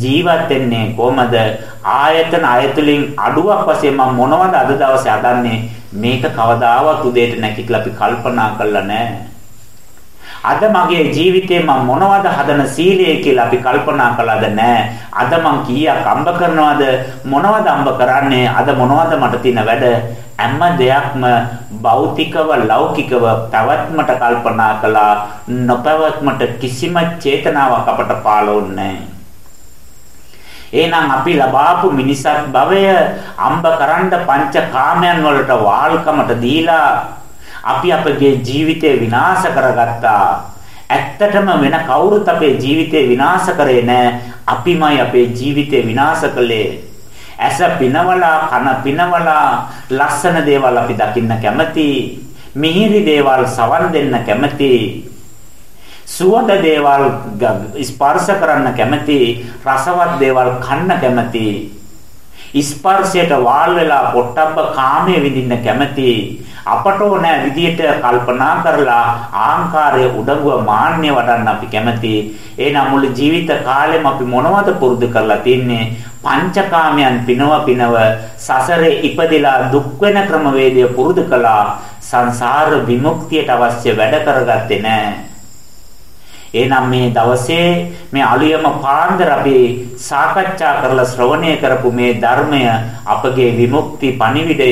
ජීවත් වෙන්නේ කොහමද? ආයතන අයතුලින් අඩුවක් වශයෙන් මම මොනවද අද දවසේ හදන්නේ? මේක කවදාවත් උදේට නැකිట్లా අපි කල්පනා කරලා නැහැ. අද මගේ ජීවිතේ මම මොනවද හදන සීලය කියලා අපි කල්පනා කළාද නැහැ. අද මං කීයක් අම්බ කරනවද මොනවද අම්බ කරන්නේ? අද මොනවද මට තියෙන වැඩ? හැම දෙයක්ම භෞතිකව ලෞකිකව පැවැත්මට කල්පනා කළා නොපැවැත්මට කිසිම චේතනාවක් අපට පාලවන්නේ එහෙනම් අපි ලබාපු මිනිසත් භවය අම්බ කරන්න පංච කාමයන් වලට වාල්කමට දීලා අපි අපගේ ජීවිතය විනාශ කරගත්තා. ඇත්තටම වෙන කවුරුත් අපේ ජීවිතේ විනාශ කරේ නැහැ. අපිමයි අපේ ජීවිතේ විනාශ කළේ. ඇස පිනවලා කන පිනවලා ලස්සන දේවල් අපි දකින්න කැමති. මිහිරි දේවල් සවන් දෙන්න කැමති. සුවඳ දේවල් ස්පර්ශ කරන්න කැමති. රසවත් දේවල් කන්න කැමති. ස්පර්ශයට වාල් වෙලා පොට්ටබ්බ කාමයේ විඳින්න කැමති අපට ඕනෑ විදියට කල්පනා කරලා ආංකාරය උඩඟුව මාන්නය වඩන්න අපි කැමති. එහෙනම් මුළු ජීවිත කාලෙම අපි මොනවද පුරුදු කරලා තින්නේ? පංචකාමයන් පිනව පිනව සසරේ ඉපදිලා දුක් වෙන ක්‍රමවේදය පුරුදු කළා. සංසාර විමුක්තියට අවශ්‍ය වැඩ කරගත්තේ නැහැ එහෙනම් මේ දවසේ මේ අලුයම පාන්දර අපි සාකච්ඡා කරලා ශ්‍රවණය කරපු මේ ධර්මය අපගේ විමුක්ති පණිවිඩය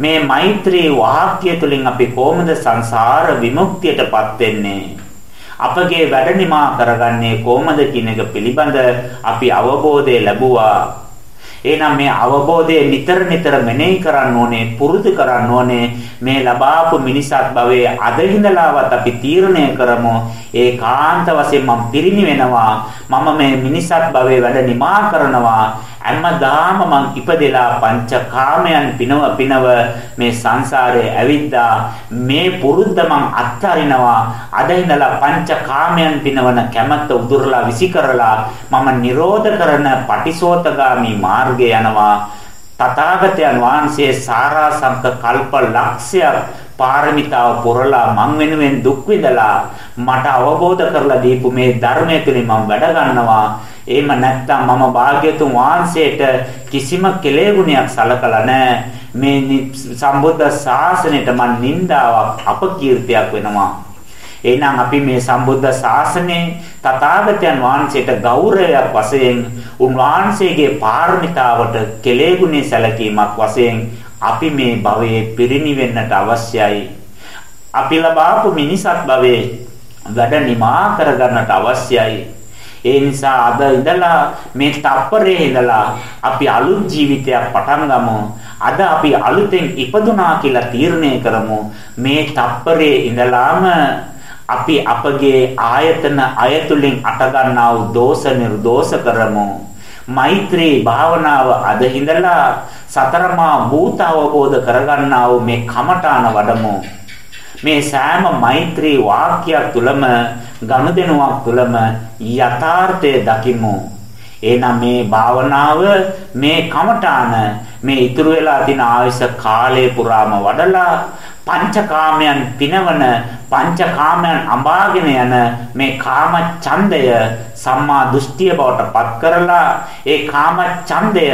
මේ මෛත්‍රී වාක්‍ය තුලින් අපි කොහොමද සංසාර විමුක්තියටපත් වෙන්නේ? අපගේ වැඩ නිමා කරගන්නේ කොහොමද කියන එක පිළිබඳ අපි අවබෝධය ලැබුවා. එහෙනම් මේ අවබෝධය නිතර නිතර මෙනෙහි කරන්න ඕනේ පුරුදු කරන්න ඕනේ. මේ ලබාපු මිනිසත් භවයේ අද ඉඳලාවත් අපි තීරණය කරමු ඒකාන්ත වශයෙන් මම පිරිණි වෙනවා. මම මේ මිනිසත් භවයේ වැඩ නිමා කරනවා. හැමදාම මං ඉපදෙලා පංචකාමයන් පිනව පිනව මේ සංසාරේ ඇවිද්දා මේ පුරුද්ද මං අත්හරිනවා. අද ඉඳලා පංචකාමයන් පිනවන කැමැත්ත උදුරලා විසි කරලා මම නිරෝධ කරන පටිසෝතගාමි මාර්ගේ යනවා. තථාගතයන් වහන්සේ සාරාංශක කල්ප ලක්ෂයක් පාරමිතාව පුරලා මං වෙනුවෙන් දුක් විඳලා මට අවබෝධ කරලා දීපු මේ ධර්මය තුලින් මම වැඩ ගන්නවා. එහෙම නැත්නම් මම භාග්‍යතුන් වහන්සේට කිසිම කෙලෙගුණයක් සලකලා නැහැ. මේ සම්බුද්ධ ශාසනයට මන් නින්දාවක් අපකීර්තියක් වෙනවා. එහෙනම් අපි මේ සම්බුද්ධ ශාසනයේ තථාගතයන් වහන්සේට ගෞරවයක් වශයෙන් උන්වහන්සේගේ පාරමිතාවට කෙලෙගුණේ සැලකීමක් වශයෙන් අපි මේ භවයේ පිරිණිවෙන්නට අවශ්‍යයි. අපි ලබාපු මිනිසත් භවයේ වැඩ නිමා කරගන්නට අවශ්‍යයි. ඒ නිසා අද ඉඳලා මේ තප්පරේ ඉඳලා අපි අලුත් ජීවිතයක් පටන් ගමු. අද අපි අලුතෙන් ඉපදුනා කියලා තීරණය කරමු. මේ තප්පරේ ඉඳලාම අපි අපගේ ආයතන අයතුලින් අටගන්නා වූ දෝෂ නිර්දෝෂ කරමු. මෛත්‍රී භාවනාව අද හිඳලා සතරමා භූත අවබෝධ කරගන්නා වූ මේ කමඨාන වඩමු. මේ සෑම මෛත්‍රී වාක්‍යයක් තුලම ගනුදෙනුවක් තුලම යථාර්ථය දකිමු. එහෙනම් මේ භාවනාව මේ කමඨාන මේ ඉතුරු වෙලා තියෙන ආයස කාලය පුරාම වඩලා පංචකාමයන් පිනවන පංචකාමයන් අඹාගෙන යන මේ කාම ඡන්දය සම්මා දෘෂ්ටිය බවට පත් කරලා ඒ කාම ඡන්දය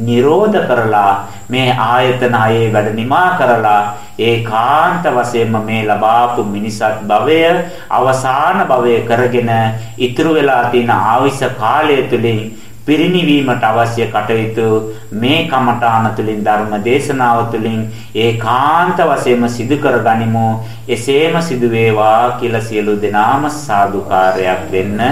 නිරෝධ කරලා මේ ආයතන හයේ වැඩ නිමා කරලා ඒකාන්ත වශයෙන්ම මේ ලබාපු මිනිසත් භවය අවසාන භවය කරගෙන ඉතුරු වෙලා තියෙන ආවිස කාලය තුලින් පිරිණිවීමට අවශ්‍ය කටයුතු මේ කමඨාන තුලින් ධර්ම දේශනාව තුලින් ඒකාන්ත වශයෙන්ම සිදු කර ගනිමු එසේම සිදු වේවා කියලා සියලු දෙනාම සාදුකාරයක් දෙන්න